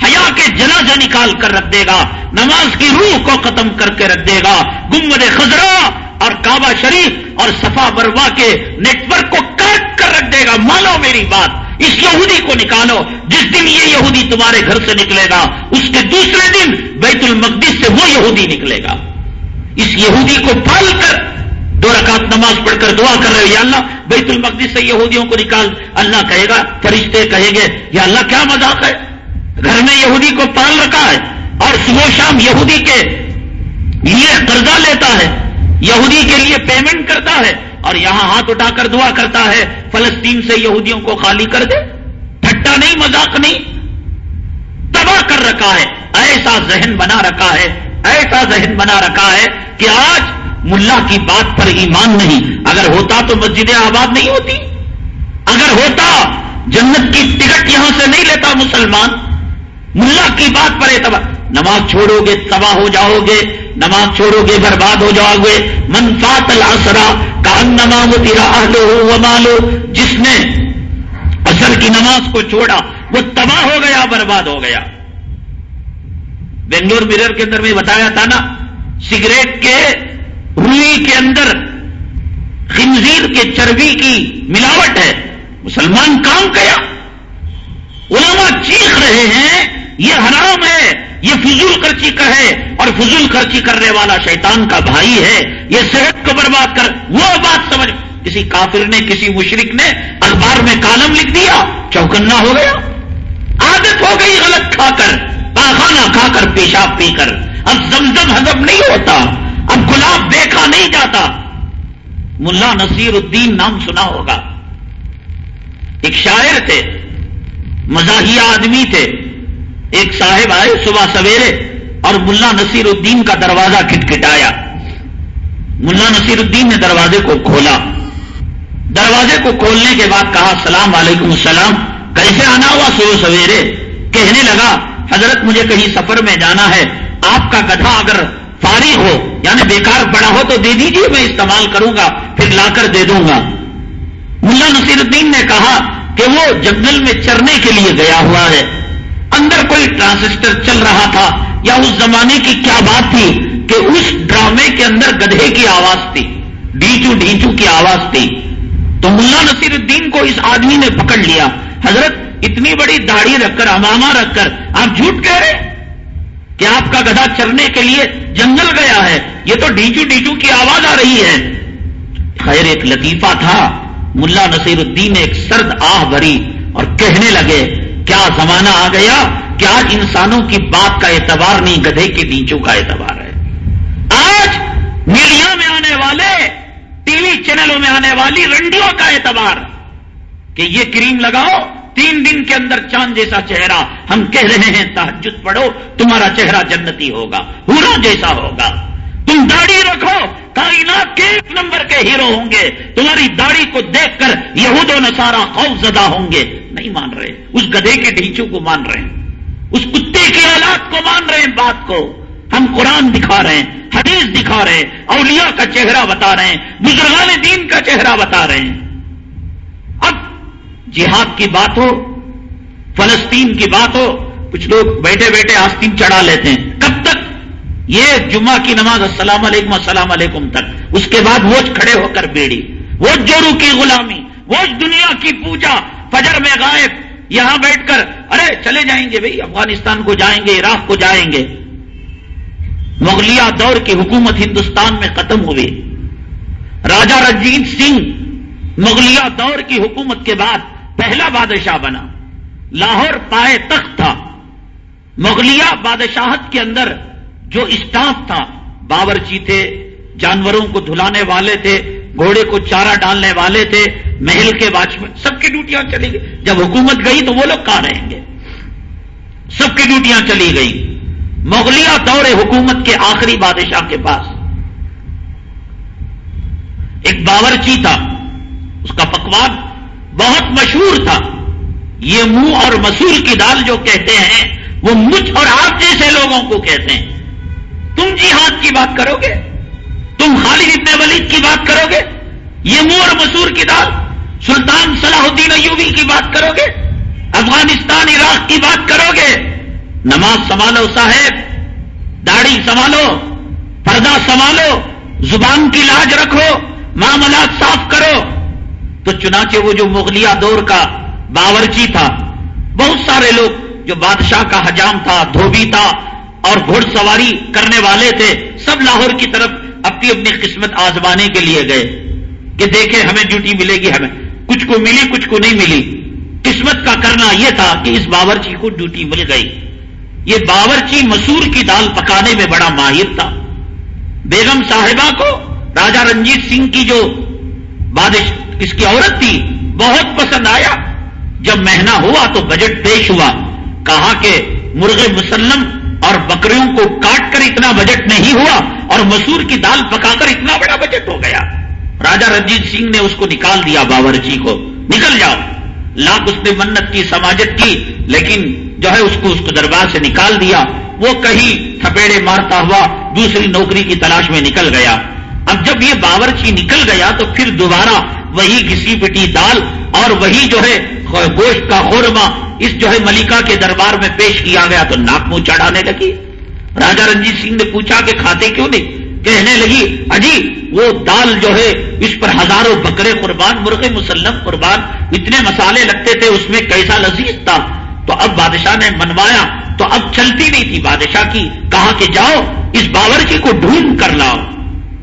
حیا کے جنازہ نکال کر رکھ دے گا، نماز کی روح کو ختم کر کے رکھ دے گا گمبد خزرا اور کعبہ شریف اور صفا بروا کے نیٹ ورک کو کاٹ کر رکھ دے گا، مانو میری بات، اس یہودی کو نکالو، جس دن یہ یہودی تمہارے گھر سے نکلے گا، اس کے دوسرے دن بیت المقدس سے وہ یہودی نکلے گا۔ اس یہودی کو پال کر دو رکعت نماز پڑھ کر دعا کر رہے ہو، یا اللہ، بیت المقدس سے یہودیوں کو نکال، اللہ کہے گا، فرشتے کہیں گے، یا اللہ، کیا مذاق ہے؟ گھر میں یہودی کو پال رکھا ہے اور صبح شام یہودی کے لیے قرضہ لیتا ہے، یہودی کے لیے پیمنٹ کرتا ہے اور یہاں ہاتھ اٹھا کر دعا کرتا ہے، فلسطین سے یہودیوں کو خالی کر دے ٹھٹا نہیں، مذاق نہیں، تباہ کر رکھا ہے، ایسا ذہن بنا رکھا ہے ایسا ذہن بنا رکھا ہے کہ آج ملا کی بات پر ایمان نہیں۔ اگر ہوتا تو مسجد آباد نہیں ہوتی۔ اگر ہوتا، جنت کی ٹکٹ یہاں سے نہیں لیتا مسلمان۔ ملا کی بات پر اعتبار۔ نماز چھوڑو گے، تباہ ہو جاؤ گے۔ نماز چھوڑو گے، برباد ہو جاؤ گے۔ منفاط الاسرا کان نماز تیرا لو مالو جس نے اصل کی نماز کو چھوڑا، وہ تباہ ہو گیا، برباد ہو گیا۔ بنگلور میرر کے اندر میں بتایا تھا نا سگریٹ کے روئی کے اندر خنزیر کے چربی کی ملاوٹ ہے۔ مسلمان کام کیا؟ علماء چیخ رہے ہیں، یہ حرام ہے، یہ فضول خرچی کا ہے اور فضول خرچی کرنے والا شیطان کا بھائی ہے۔ یہ صحت کو برباد کر، وہ بات سمجھ۔ کسی کافر نے، کسی مشرق نے اخبار میں کالم لکھ دیا، چوکنا ہو گیا۔ عادت ہو گئی غلط کھا کر۔ پاخانہ کھا کر پیشاب پی کر۔ اب زمزم ہزم نہیں ہوتا، اب گلاب دیکھا نہیں جاتا۔ ملا نصیر الدین نام سنا ہوگا۔ ایک شاعر تھے، مزاحیہ آدمی تھے۔ ایک صاحب آئے صبح سویرے اور ملا نصیر الدین کا دروازہ کھٹکھٹایا۔ ملا نصیر الدین نے دروازے کو کھولا۔ دروازے کو کھولنے کے بعد کہا السلام علیکم السلام، کیسے آنا ہوا صبح سویرے؟ کہنے لگا حضرت مجھے کہیں سفر میں جانا ہے، آپ کا گدھا اگر فارغ ہو یعنی بیکار پڑا ہو تو دے دیجیے میں استعمال کروں گا، پھر لا کر دے دوں گا۔ ملا نصیر الدین نے کہا کہ وہ جنگل میں چرنے کے لیے گیا ہوا ہے۔ اندر کوئی ٹرانسسٹر چل رہا تھا، یا اس زمانے کی کیا بات تھی کہ اس ڈرامے کے اندر گدھے کی آواز تھی ڈھیچو ڈھیچو کی آواز تھی۔ تو ملا نصیر الدین کو اس آدمی نے پکڑ لیا۔ حضرت اتنی بڑی داڑھی رکھ کر اماما رکھ کر، آپ جھوٹ کہہ رہے کہ آپ کا گدھا چرنے کے لیے جنگل گیا ہے، یہ تو ڈیچو ڈیچو کی آواز آ رہی ہے۔ خیر، ایک لطیفہ تھا۔ ملا نصیر الدین ایک سرد آہ بھری اور کہنے لگے، کیا زمانہ آ گیا؟ کہ آج انسانوں کی بات کا اعتبار نہیں، گدھے کے ڈیچو کا اعتبار ہے۔ آج میڈیا میں آنے والے، ٹی وی چینلوں میں آنے والی رنڈیوں کا اعتبار کہ یہ کریم لگاؤ۔ تین دن کے اندر چاند جیسا چہرہ، ہم کہہ رہے ہیں، تحجد پڑھو، تمہارا چہرہ جنتی ہوگا، ہورا جیسا ہوگا۔ تم داڑھی رکھو، کائنات کے ایک نمبر کے ہیرو ہوں گے۔ تمہاری داڑھی کو دیکھ کر یہود و نسارا خوف زدہ ہوں گے۔ نہیں مان رہے، اس گدے کے ڈھیچوں کو مان رہے ہیں۔ اس کتے کے آلات کو مان رہے ہیں بات کو۔ ہم قرآن دکھا رہے ہیں، حدیث دکھا رہے ہیں، اولیاء کا چہرہ بتا رہے ہیں، بزرگان دین کا چہرہ بتا رہے ہیں۔ جہاد کی بات ہو فلسطین کی بات ہو کچھ لوگ بیٹھے بیٹھے آستین چڑھا لیتے ہیں۔ کب تک؟ یہ جمعہ کی نماز السلام علیکم السلام علیکم تک۔ اس کے بعد وہ کھڑے ہو کر بیڑی، وہ جورو کی غلامی، وہ دنیا کی پوجا، فجر میں غائب، یہاں بیٹھ کر، ارے چلے جائیں گے بھائی، افغانستان کو جائیں گے، عراق کو جائیں گے۔ مغلیہ دور کی حکومت ہندوستان میں ختم ہوئی۔ راجا رنجیت سنگھ مغلیہ دور کی حکومت کے بعد پہلا بادشاہ بنا۔ لاہور پائے تخت تھا۔ مغلیہ بادشاہت کے اندر جو اسٹاف تھا، باورچی تھے، جانوروں کو دھلانے والے تھے، گھوڑے کو چارہ ڈالنے والے تھے، محل کے واچ سب کی ڈیوٹیاں چلی گئی۔ جب حکومت گئی تو وہ لوگ کہاں رہیں گے؟ سب کی ڈیوٹیاں چلی گئی۔ مغلیہ دور حکومت کے آخری بادشاہ کے پاس۔ ایک باورچی تھا، اس کا پکوان بہت مشہور تھا۔ یہ منہ اور مسور کی دال جو کہتے ہیں، وہ مجھ اور آپ جیسے لوگوں کو کہتے ہیں۔ تم جی ہاتھ کی بات کرو گے؟ تم خالد ابن ولید کی بات کرو گے؟ یہ منہ اور مسور کی دال؟ سلطان صلاح الدین ایوبی کی بات کرو گے؟ افغانستان، عراق کی بات کرو گے؟ نماز سنبھالو صاحب، داڑھی سنبھالو، پردہ سنبھالو، زبان کی لاج رکھو، معاملات صاف کرو۔ تو چنانچہ وہ جو مغلیہ دور کا باورچی تھا، بہت سارے لوگ جو بادشاہ کا حجام تھا، دھوبی تھا اور گھڑ سواری کرنے والے تھے، سب لاہور کی طرف اپنی اپنی قسمت آزمانے کے لیے گئے کہ دیکھیں ہمیں ڈیوٹی ملے گی ہمیں۔ کچھ کو ملی، کچھ کو نہیں ملی۔ قسمت کا کرنا یہ تھا کہ اس باورچی کو ڈیوٹی مل گئی۔ یہ باورچی مسور کی دال پکانے میں بڑا ماہر تھا۔ بیگم صاحبہ کو راجا رنجیت سنگھ کی جو بادش اس کی عورت تھی بہت پسند آیا۔ جب مہینہ ہوا تو بجٹ پیش ہوا۔ کہا کہ مرغے مسلم اور بکریوں کو کاٹ کر اتنا بجٹ نہیں ہوا اور مسور کی دال پکا کر اتنا بڑا بجٹ ہو گیا۔ راجا رنجیت سنگھ نے اس کو نکال دیا باورچی کو۔ نکل جاؤ۔ لاکھ اس نے منت کی، سماجت کی، لیکن جو ہے اس کو اس کو دربار سے نکال دیا۔ وہ کہیں تھپیڑے مارتا ہوا دوسری نوکری کی تلاش میں نکل گیا۔ اب جب یہ باورچی نکل گیا تو پھر دوبارہ وہی گسی پٹی دال اور وہی جو ہے گوشت کا خورما اس جو ہے ملکہ کے دربار میں پیش کیا گیا تو ناک منہ چڑھانے لگی۔ راجا رنجیت سنگھ نے پوچھا کہ کھاتے کیوں نہیں؟ کہنے لگی، اجی، وہ دال جو ہے اس پر ہزاروں بکرے قربان، مرغے مسلم قربان، اتنے مسالے لگتے تھے، اس میں کیسا لذیذ تھا؟ تو اب بادشاہ نے منوایا، تو اب چلتی نہیں تھی بادشاہ کی۔ کہا کہ جاؤ، اس باورچی کو ڈھونڈ کر لاؤ۔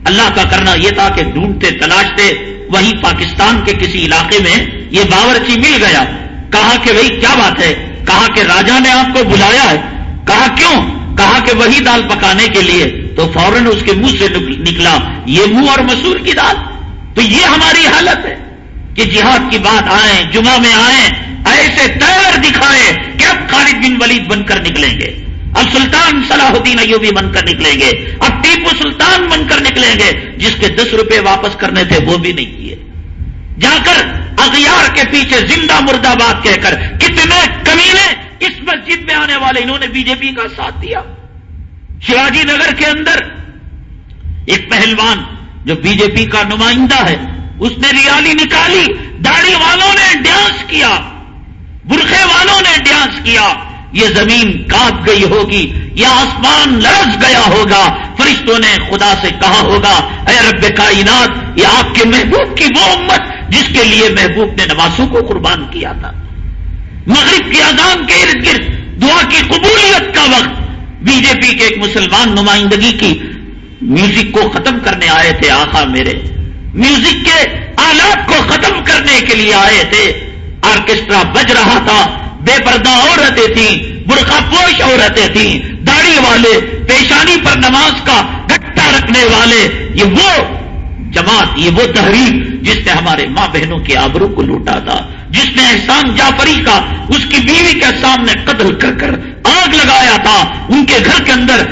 اللہ کا کرنا یہ تھا کہ ڈھونڈتے، تلاشتے وہی پاکستان کے کسی علاقے میں یہ باورچی مل گیا۔ کہا کہ بھائی کیا بات ہے؟ کہا کہ راجا نے آپ کو بلایا ہے۔ کہا کیوں؟ کہا کہ وہی دال پکانے کے لیے۔ تو فوراً اس کے منہ سے نکلا۔ یہ منہ اور مسور کی دال۔ تو یہ ہماری حالت ہے کہ جہاد کی بات آئے جمعہ میں آئے ایسے تیر دکھائے کہ اب خالد بن ولید بن کر نکلیں گے۔ اب سلطان صلاح الدین ایوبی بن کر نکلیں گے، اب ٹیپو سلطان بن کر نکلیں گے، جس کے دس روپے واپس کرنے تھے وہ بھی نہیں کیے۔ جا کر اغیار کے پیچھے زندہ مردہ باد کہہ کر، کتنے کمینے اس مسجد میں آنے والے، انہوں نے بی جے پی کا ساتھ دیا۔ شیواجی نگر کے اندر ایک پہلوان جو بی جے پی کا نمائندہ ہے، اس نے ریالی نکالی، داڑھی والوں نے ڈانس کیا برخے والوں نے ڈانس کیا۔ یہ زمین کاپ گئی ہوگی یا آسمان لرز گیا ہوگا۔ فرشتوں نے خدا سے کہا ہوگا، اے رب کائنات، یہ آپ کے محبوب کی وہ امت جس کے لیے محبوب نے نمازوں کو قربان کیا تھا۔ مغرب کی اذان کے ارد گرد، دعا کی قبولیت کا وقت۔ بی جے پی کے ایک مسلمان نمائندگی کی میوزک کو ختم کرنے آئے تھے آخا میرے۔ میوزک کے آلات کو ختم کرنے کے لیے آئے تھے۔ آرکیسٹرا بج رہا تھا۔ بے پردہ عورتیں تھیں، برقع پوش عورتیں تھیں۔ داڑھی والے، پیشانی پر نماز کا گٹا رکھنے والے، یہ وہ جماعت، یہ وہ تحریر جس نے ہمارے ماں بہنوں کے آبرو کو لوٹا تھا۔ جس نے احسان جعفری کا، اس کی بیوی کے سامنے قتل کر کر آگ لگایا تھا۔ ان کے گھر کے اندر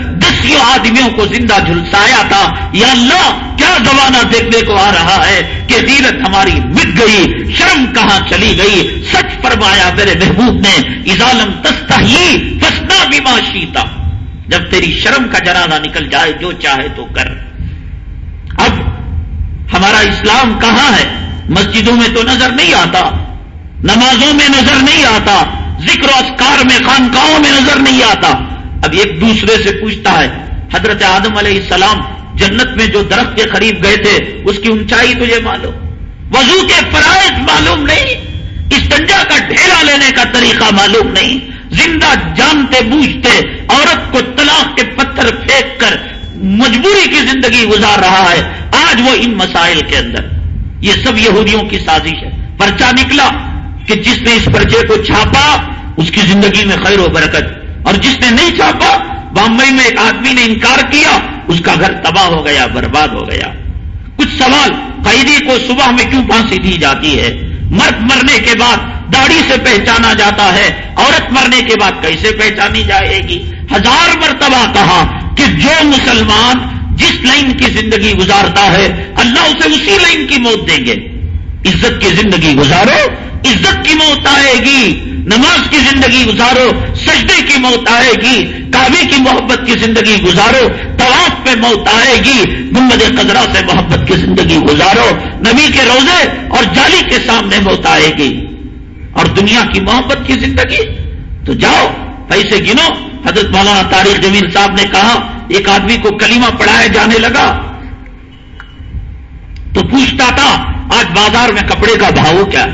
دسیوں آدمیوں کو زندہ جھلسایا تھا۔ یا اللہ، کیا زمانہ دیکھنے کو آ رہا ہے کہ غیرت ہماری مٹ گئی، شرم کہاں چلی گئی؟ سچ فرمایا میرے محبوب نے ازالم تستا ہی فسنا بھی معاشیتا جب تیری شرم کا جنازہ نکل جائے، جو چاہے تو کر۔ اب ہمارا اسلام کہاں ہے؟ مسجدوں میں تو نظر نہیں آتا، نمازوں میں نظر نہیں آتا، ذکر و اسکار میں، خانقاہوں میں نظر نہیں آتا۔ اب ایک دوسرے سے پوچھتا ہے، حضرت آدم علیہ السلام جنت میں جو درخت کے قریب گئے تھے، اس کی اونچائی تجھے معلوم؟ وضو کے فرائض معلوم نہیں، استنجا کا ڈھیلا لینے کا طریقہ معلوم نہیں، زندہ جانتے بوجھتے عورت کو طلاق کے پتھر پھینک کر مجبوری کی زندگی گزار رہا ہے، آج وہ ان مسائل کے اندر۔ یہ سب یہودیوں کی سازش ہے۔ پرچہ نکلا کہ جس نے اس پرچے کو چھاپا، اس کی زندگی میں خیر و برکت اور جس نے نہیں چھاپا، بامبئی میں ایک آدمی نے انکار کیا، اس کا گھر تباہ ہو گیا، برباد ہو گیا۔ کچھ سوال قیدی کو صبح میں کیوں پھانسی دی جاتی ہے؟ مرد مرنے کے بعد داڑھی سے پہچانا جاتا ہے، عورت مرنے کے بعد کیسے پہچانی جائے گی؟ ہزار مرتبہ کہا کہ جو مسلمان جس لائن کی زندگی گزارتا ہے، اللہ اسے اسی لائن کی موت دیں گے۔ عزت کی زندگی گزارو، عزت کی موت آئے گی۔ نماز کی زندگی گزارو، سجدے کی موت آئے گی، کعبے کی محبت کی زندگی گزارو، طواف پہ موت آئے گی گمبد قدرہ سے محبت کی زندگی گزارو، نبی کے روزے اور جالی کے سامنے موت آئے گی۔ اور دنیا کی محبت کی زندگی؟ تو جاؤ، پیسے گنو۔ حضرت مولانا تاریخ جمیل صاحب نے کہا، ایک آدمی کو کلمہ پڑھایا جانے لگا۔ تو پوچھتا تھا، آج بازار میں کپڑے کا بھاؤ کیا؟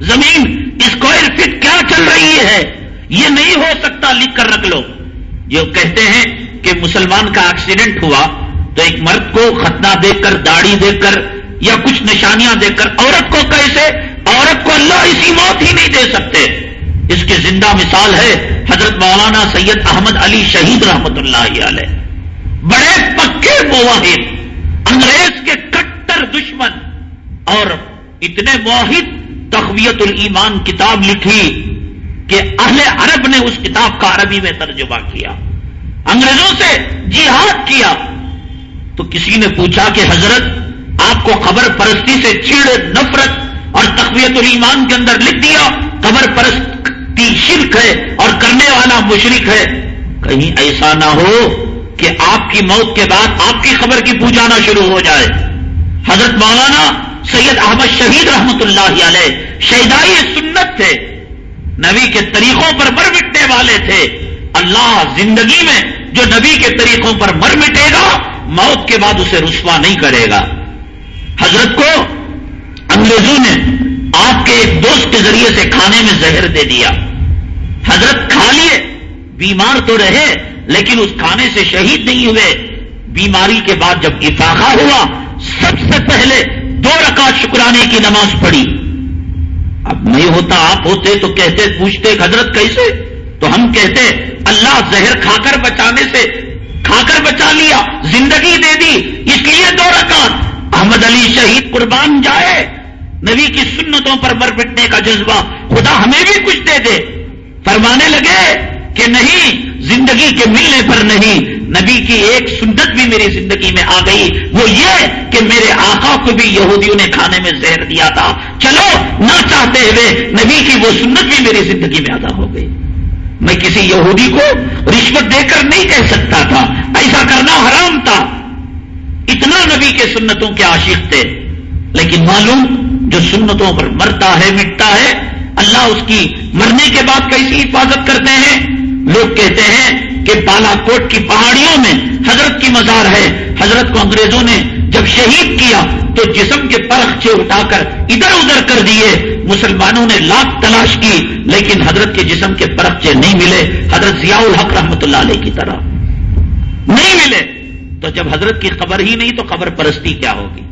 زمین اسکوائر فٹ کیا چل رہی ہے؟ یہ نہیں ہو سکتا، لکھ کر رکھ لو۔ جو کہتے ہیں کہ مسلمان کا ایکسیڈنٹ ہوا تو ایک مرد کو ختنہ دیکھ کر، داڑھی دیکھ کر یا کچھ نشانیاں دیکھ کر، عورت کو کیسے؟ عورت کو اللہ اسی موت ہی نہیں دے سکتے۔ اس کی زندہ مثال ہے حضرت مولانا سید احمد علی شہید رحمت اللہ علیہ۔ بڑے پکے مواحد انگریز کے کٹر دشمن، اور اتنے واحد تخویت الایمان کتاب لکھی کہ اہل عرب نے اس کتاب کا عربی میں ترجمہ کیا، انگریزوں سے جہاد کیا۔ تو کسی نے پوچھا کہ حضرت، آپ کو خبر پرستی سے چڑ نفرت اور تقویت الایمان کے اندر لکھ دیا خبر پرستی شرک ہے اور کرنے والا مشرق ہے۔ کہیں ایسا نہ ہو کہ آپ کی موت کے بعد آپ کی خبر کی پوجانا شروع ہو جائے۔ حضرت مولانا سید احمد شہید رحمت اللہ علیہ شہدائی سنت تھے۔ نبی کے طریقوں پر مر مٹنے والے تھے۔ اللہ زندگی میں جو نبی کے طریقوں پر مر مٹے گا، موت کے بعد اسے رسوا نہیں کرے گا۔ حضرت کو انگریزوں نے آپ کے ایک دوست کے ذریعے سے کھانے میں زہر دے دیا۔ حضرت کھا لیے۔ بیمار تو رہے، لیکن اس کھانے سے شہید نہیں ہوئے۔ بیماری کے بعد جب افاقہ ہوا، سب سے پہلے دو رکعت شکرانے کی نماز پڑھی۔ اب نہیں ہوتا، آپ ہوتے تو کہتے، پوچھتے، حضرت کیسے؟ تو ہم کہتے، اللہ زہر کھا کر بچانے سے، کھا کر بچا لیا، زندگی دے دی، اس لیے دو رکعت۔ احمد علی شہید قربان جائے۔ نبی کی سنتوں پر مر پٹنے کا جذبہ، خدا ہمیں بھی کچھ دے دے۔ فرمانے لگے کہ نہیں، زندگی کے ملنے پر نہیں نبی کی ایک سنت بھی میری زندگی میں آ گئی۔ وہ یہ کہ میرے آقا کو بھی یہودیوں نے کھانے میں زہر دیا تھا۔ چلو، نہ چاہتے ہوئے نبی کی وہ سنت بھی میری زندگی میں ادا ہو گئی۔ میں کسی یہودی کو رشوت دے کر نہیں کہہ سکتا تھا۔ ایسا کرنا حرام تھا۔ اتنا نبی کے سنتوں کے عاشق تھے۔ لیکن معلوم، جو سنتوں پر مرتا ہے، مٹتا ہے، اللہ اس کی مرنے کے بعد کیسی حفاظت کرتے ہیں؟ لوگ کہتے ہیں کہ بالا کوٹ کی پہاڑیوں میں حضرت کی مزار ہے۔ حضرت کو انگریزوں نے جب شہید کیا تو جسم کے پرخچے اٹھا کر ادھر ادھر کر دیے۔ مسلمانوں نے لاکھ تلاش کی، لیکن حضرت کے جسم کے پرخچے نہیں ملے۔ حضرت ضیاء الحق رحمت اللہ علیہ کی طرح نہیں ملے۔ تو جب حضرت کی خبر ہی نہیں تو خبر پرستی کیا ہوگی؟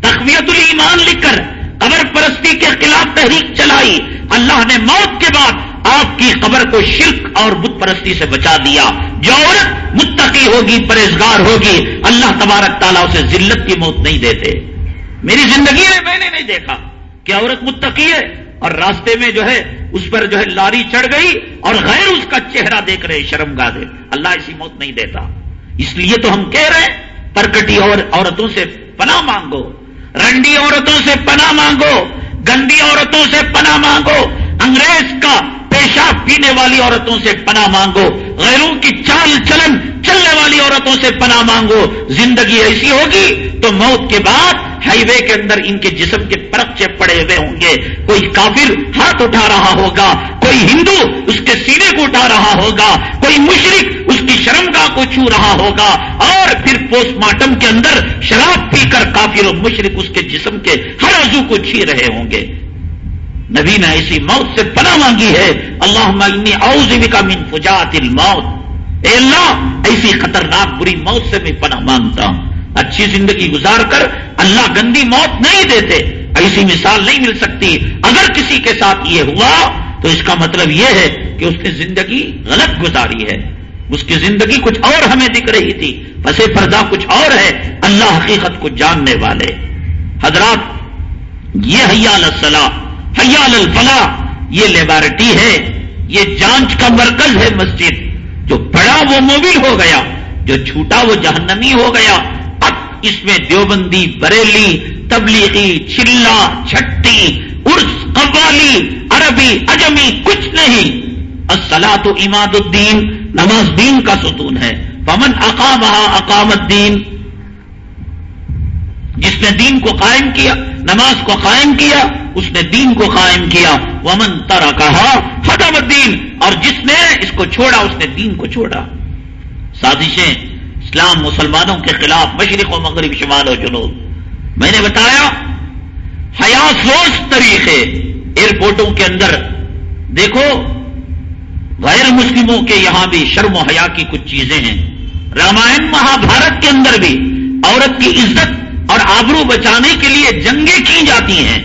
تقویت الایمان لکھ کر قبر پرستی کے خلاف تحریک چلائی۔ اللہ نے موت کے بعد آپ کی قبر کو شرک اور بت پرستی سے بچا دیا۔ جو عورت متقی ہوگی پرہزگار ہوگی، اللہ تبارک تعالیٰ اسے ذلت کی موت نہیں دیتے۔ میری زندگی میں میں نے نہیں دیکھا کہ عورت متقی ہے اور راستے میں جو ہے، اس پر جو ہے لاری چڑھ گئی اور غیر اس کا چہرہ دیکھ رہے، شرم گا دے۔ اللہ ایسی موت نہیں دیتا۔ اس لیے تو ہم کہہ رہے ہیں، پرکٹی اور عورتوں سے پناہ مانگو۔ رنڈی عورتوں سے پناہ مانگو۔ گندی عورتوں سے پناہ مانگو۔ انگریز کا پیشاب پینے والی عورتوں سے پناہ مانگو، غیروں کی چال چلن چلنے والی عورتوں سے پناہ مانگو، زندگی ایسی ہوگی تو موت کے بعد ہائی وے کے اندر ان کے جسم کے پرچے پڑے ہوئے ہوں گے۔ کوئی کافر ہاتھ اٹھا رہا ہوگا، کوئی ہندو اس کے سینے کو اٹھا رہا ہوگا، کوئی مشرق اس کی شرمگاہ کو چھو رہا ہوگا۔ اور پھر پوسٹ مارٹم کے اندر شراب پی کر کافر و مشرق اس کے جسم کے ہر عزو کو چھی رہے ہوں گے۔ نبی نے ایسی موت سے پناہ مانگی ہے۔ اللہ اوزی کا من فجات الموت۔ اے اللہ، ایسی خطرناک بری موت سے میں پناہ مانگتا ہوں۔ اچھی زندگی گزار کر اللہ گندی موت نہیں دیتے، ایسی مثال نہیں مل سکتی۔ اگر کسی کے ساتھ یہ ہوا، تو اس کا مطلب یہ ہے کہ اس نے زندگی غلط گزاری ہے۔ اس کی زندگی کچھ اور ہمیں دکھ رہی تھی۔ پسے پردہ کچھ اور ہے، اللہ حقیقت کو جاننے والے۔ حضرات، یہ حیال السلام حیال الفلاح یہ لیبارٹری ہے، یہ جانچ کا مرکز ہے مسجد۔ جو بڑا وہ موبل ہو گیا، جو چھوٹا وہ جہنمی ہو گیا۔ اب اس میں دیوبندی، بریلی، تبلیغی، چلا، چھٹی ارس قوالی، عربی اجمی کچھ نہیں۔ السلا تو اماد الدین، نماز دین کا ستون ہے۔ پمن اقام اقام الدین۔ جس نے دین کو قائم کیا، نماز کو قائم کیا، اس نے دین کو قائم کیا۔ ومن ترا کہا حدم الدین اور جس نے اس کو چھوڑا، اس نے دین کو چھوڑا۔ سازشیں، اسلام مسلمانوں کے خلاف، مشرق و مغرب، شمال و جنوب۔ میں نے بتایا حیا سوچ طریقے۔ ایئرپورٹوں کے اندر، دیکھو، غیر مسلموں کے یہاں بھی شرم و حیا کی کچھ چیزیں ہیں۔ رامائن مہا بھارت کے اندر بھی، عورت کی عزت اور آبرو بچانے کے لیے جنگیں کی جاتی ہیں۔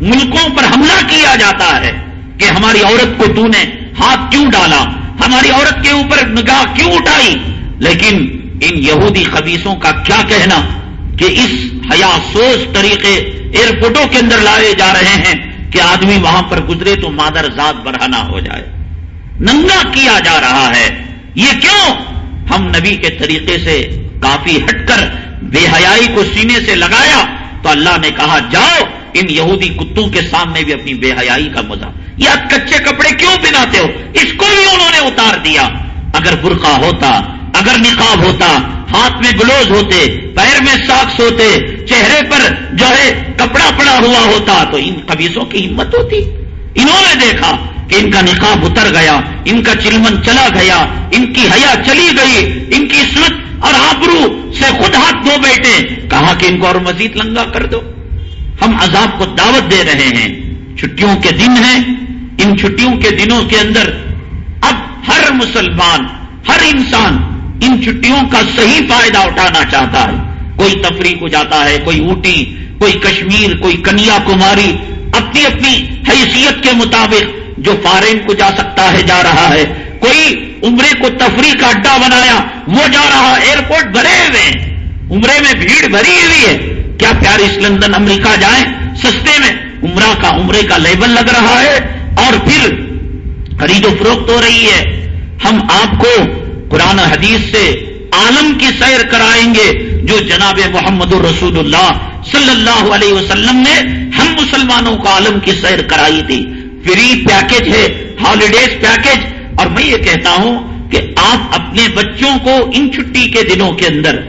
ملکوں پر حملہ کیا جاتا ہے کہ ہماری عورت کو تو نے ہاتھ کیوں ڈالا؟ ہماری عورت کے اوپر نگاہ کیوں اٹھائی؟ لیکن ان یہودی خبیصوں کا کیا کہنا کہ اس حیا سوچ طریقے ایئرپورٹوں کے اندر لائے جا رہے ہیں کہ آدمی وہاں پر گزرے تو مادر ذات برہنا ہو جائے۔ ننگا کیا جا رہا ہے۔ یہ کیوں؟ ہم نبی کے طریقے سے کافی ہٹ کر بے حیائی کو سینے سے لگایا تو اللہ نے کہا، جاؤ، ان یہودی کتوں کے سامنے بھی اپنی بے حیائی کا مزہ۔ یا کچے کپڑے کیوں پہناتے ہو؟ اس کو بھی انہوں نے اتار دیا۔ اگر برقع ہوتا، اگر نقاب ہوتا، ہاتھ میں گلوز ہوتے، پیر میں ساکس ہوتے، چہرے پر جو ہے کپڑا پڑا ہوا ہوتا، تو ان قبیصوں کی ہمت ہوتی۔ انہوں نے دیکھا کہ ان کا نقاب اتر گیا، ان کا چلمن چلا گیا، ان کی حیا چلی گئی، ان کی سلط اور آبرو سے خود ہاتھ دھو بیٹھے، کہا کہ ان کو اور مزید لنگا کر دو۔ ہم عذاب کو دعوت دے رہے ہیں۔ چھٹیوں کے دن ہیں۔ ان چھٹیوں کے دنوں کے اندر اب ہر مسلمان، ہر انسان ان چھٹیوں کا صحیح فائدہ اٹھانا چاہتا ہے۔ کوئی تفریح کو جاتا ہے، کوئی اوٹی کوئی کشمیر، کوئی کنیا کماری اپنی اپنی حیثیت کے مطابق جو فارن کو جا سکتا ہے، جا رہا ہے۔ کوئی عمرے کو تفریح کا اڈا بنایا، وہ جا رہا ایئرپورٹ بھرے ہوئے عمرے میں بھیڑ بھری ہوئی ہے۔ کیا پیارس لندن امریکہ جائیں؟ سستے میں۔ عمرہ کا عمرے کا لیبل لگ رہا ہے۔ اور پھر خرید و فروخت ہو رہی ہے۔ ہم آپ کو قرآن حدیث سے عالم کی سیر کرائیں گے، جو جناب محمد الرسول اللہ صلی اللہ علیہ وسلم نے ہم مسلمانوں کو عالم کی سیر کرائی تھی۔ فری پیکج ہے ہالیڈیز پیکج اور میں یہ کہتا ہوں کہ آپ اپنے بچوں کو ان چھٹی کے دنوں کے اندر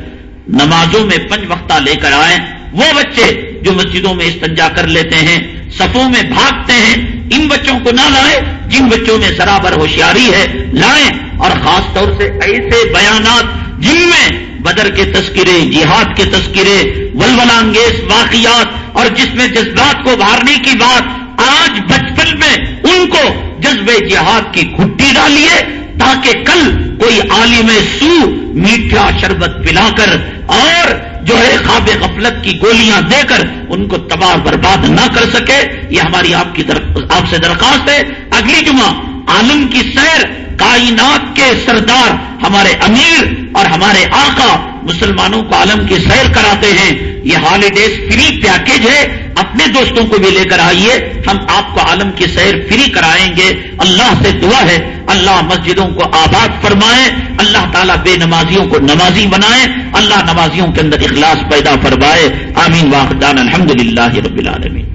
نمازوں میں پنج وقتہ لے کر آئیں۔ وہ بچے جو مسجدوں میں استنجا کر لیتے ہیں، صفوں میں بھاگتے ہیں، ان بچوں کو نہ لائیں جن بچوں میں برابر ہوشیاری ہے، لائیں۔ اور خاص طور سے ایسے بیانات جن میں بدر کے تذکرے، جہاد کے تذکرے، ولولانگیز واقعات اور جس میں جذبات کو بھارنے کی بات آج بچپن میں ان کو جذب جہاد کی گھٹی ڈالیے تاکہ کل کوئی عالم سو میٹھا شربت پلا کر اور جو ہے خواب غفلت کی گولیاں دے کر ان کو تباہ برباد نہ کر سکے۔ یہ ہماری آپ کی آپ سے درخواست ہے۔ اگلی جمعہ عالم کی سیر، کائنات کے سردار، ہمارے امیر اور ہمارے آقا مسلمانوں کو عالم کی سیر کراتے ہیں۔ یہ ہالیڈیز فری پیکج ہے۔ اپنے دوستوں کو بھی لے کر آئیے۔ ہم آپ کو عالم کی سیر فری کرائیں گے۔ اللہ سے دعا ہے۔ اللہ مسجدوں کو آباد فرمائے اللہ تعالیٰ بے نمازیوں کو نمازی بنائے اللہ نمازیوں کے اندر اخلاص پیدا فرمائے۔ آمین واحدان الحمد للہ رب العالمین۔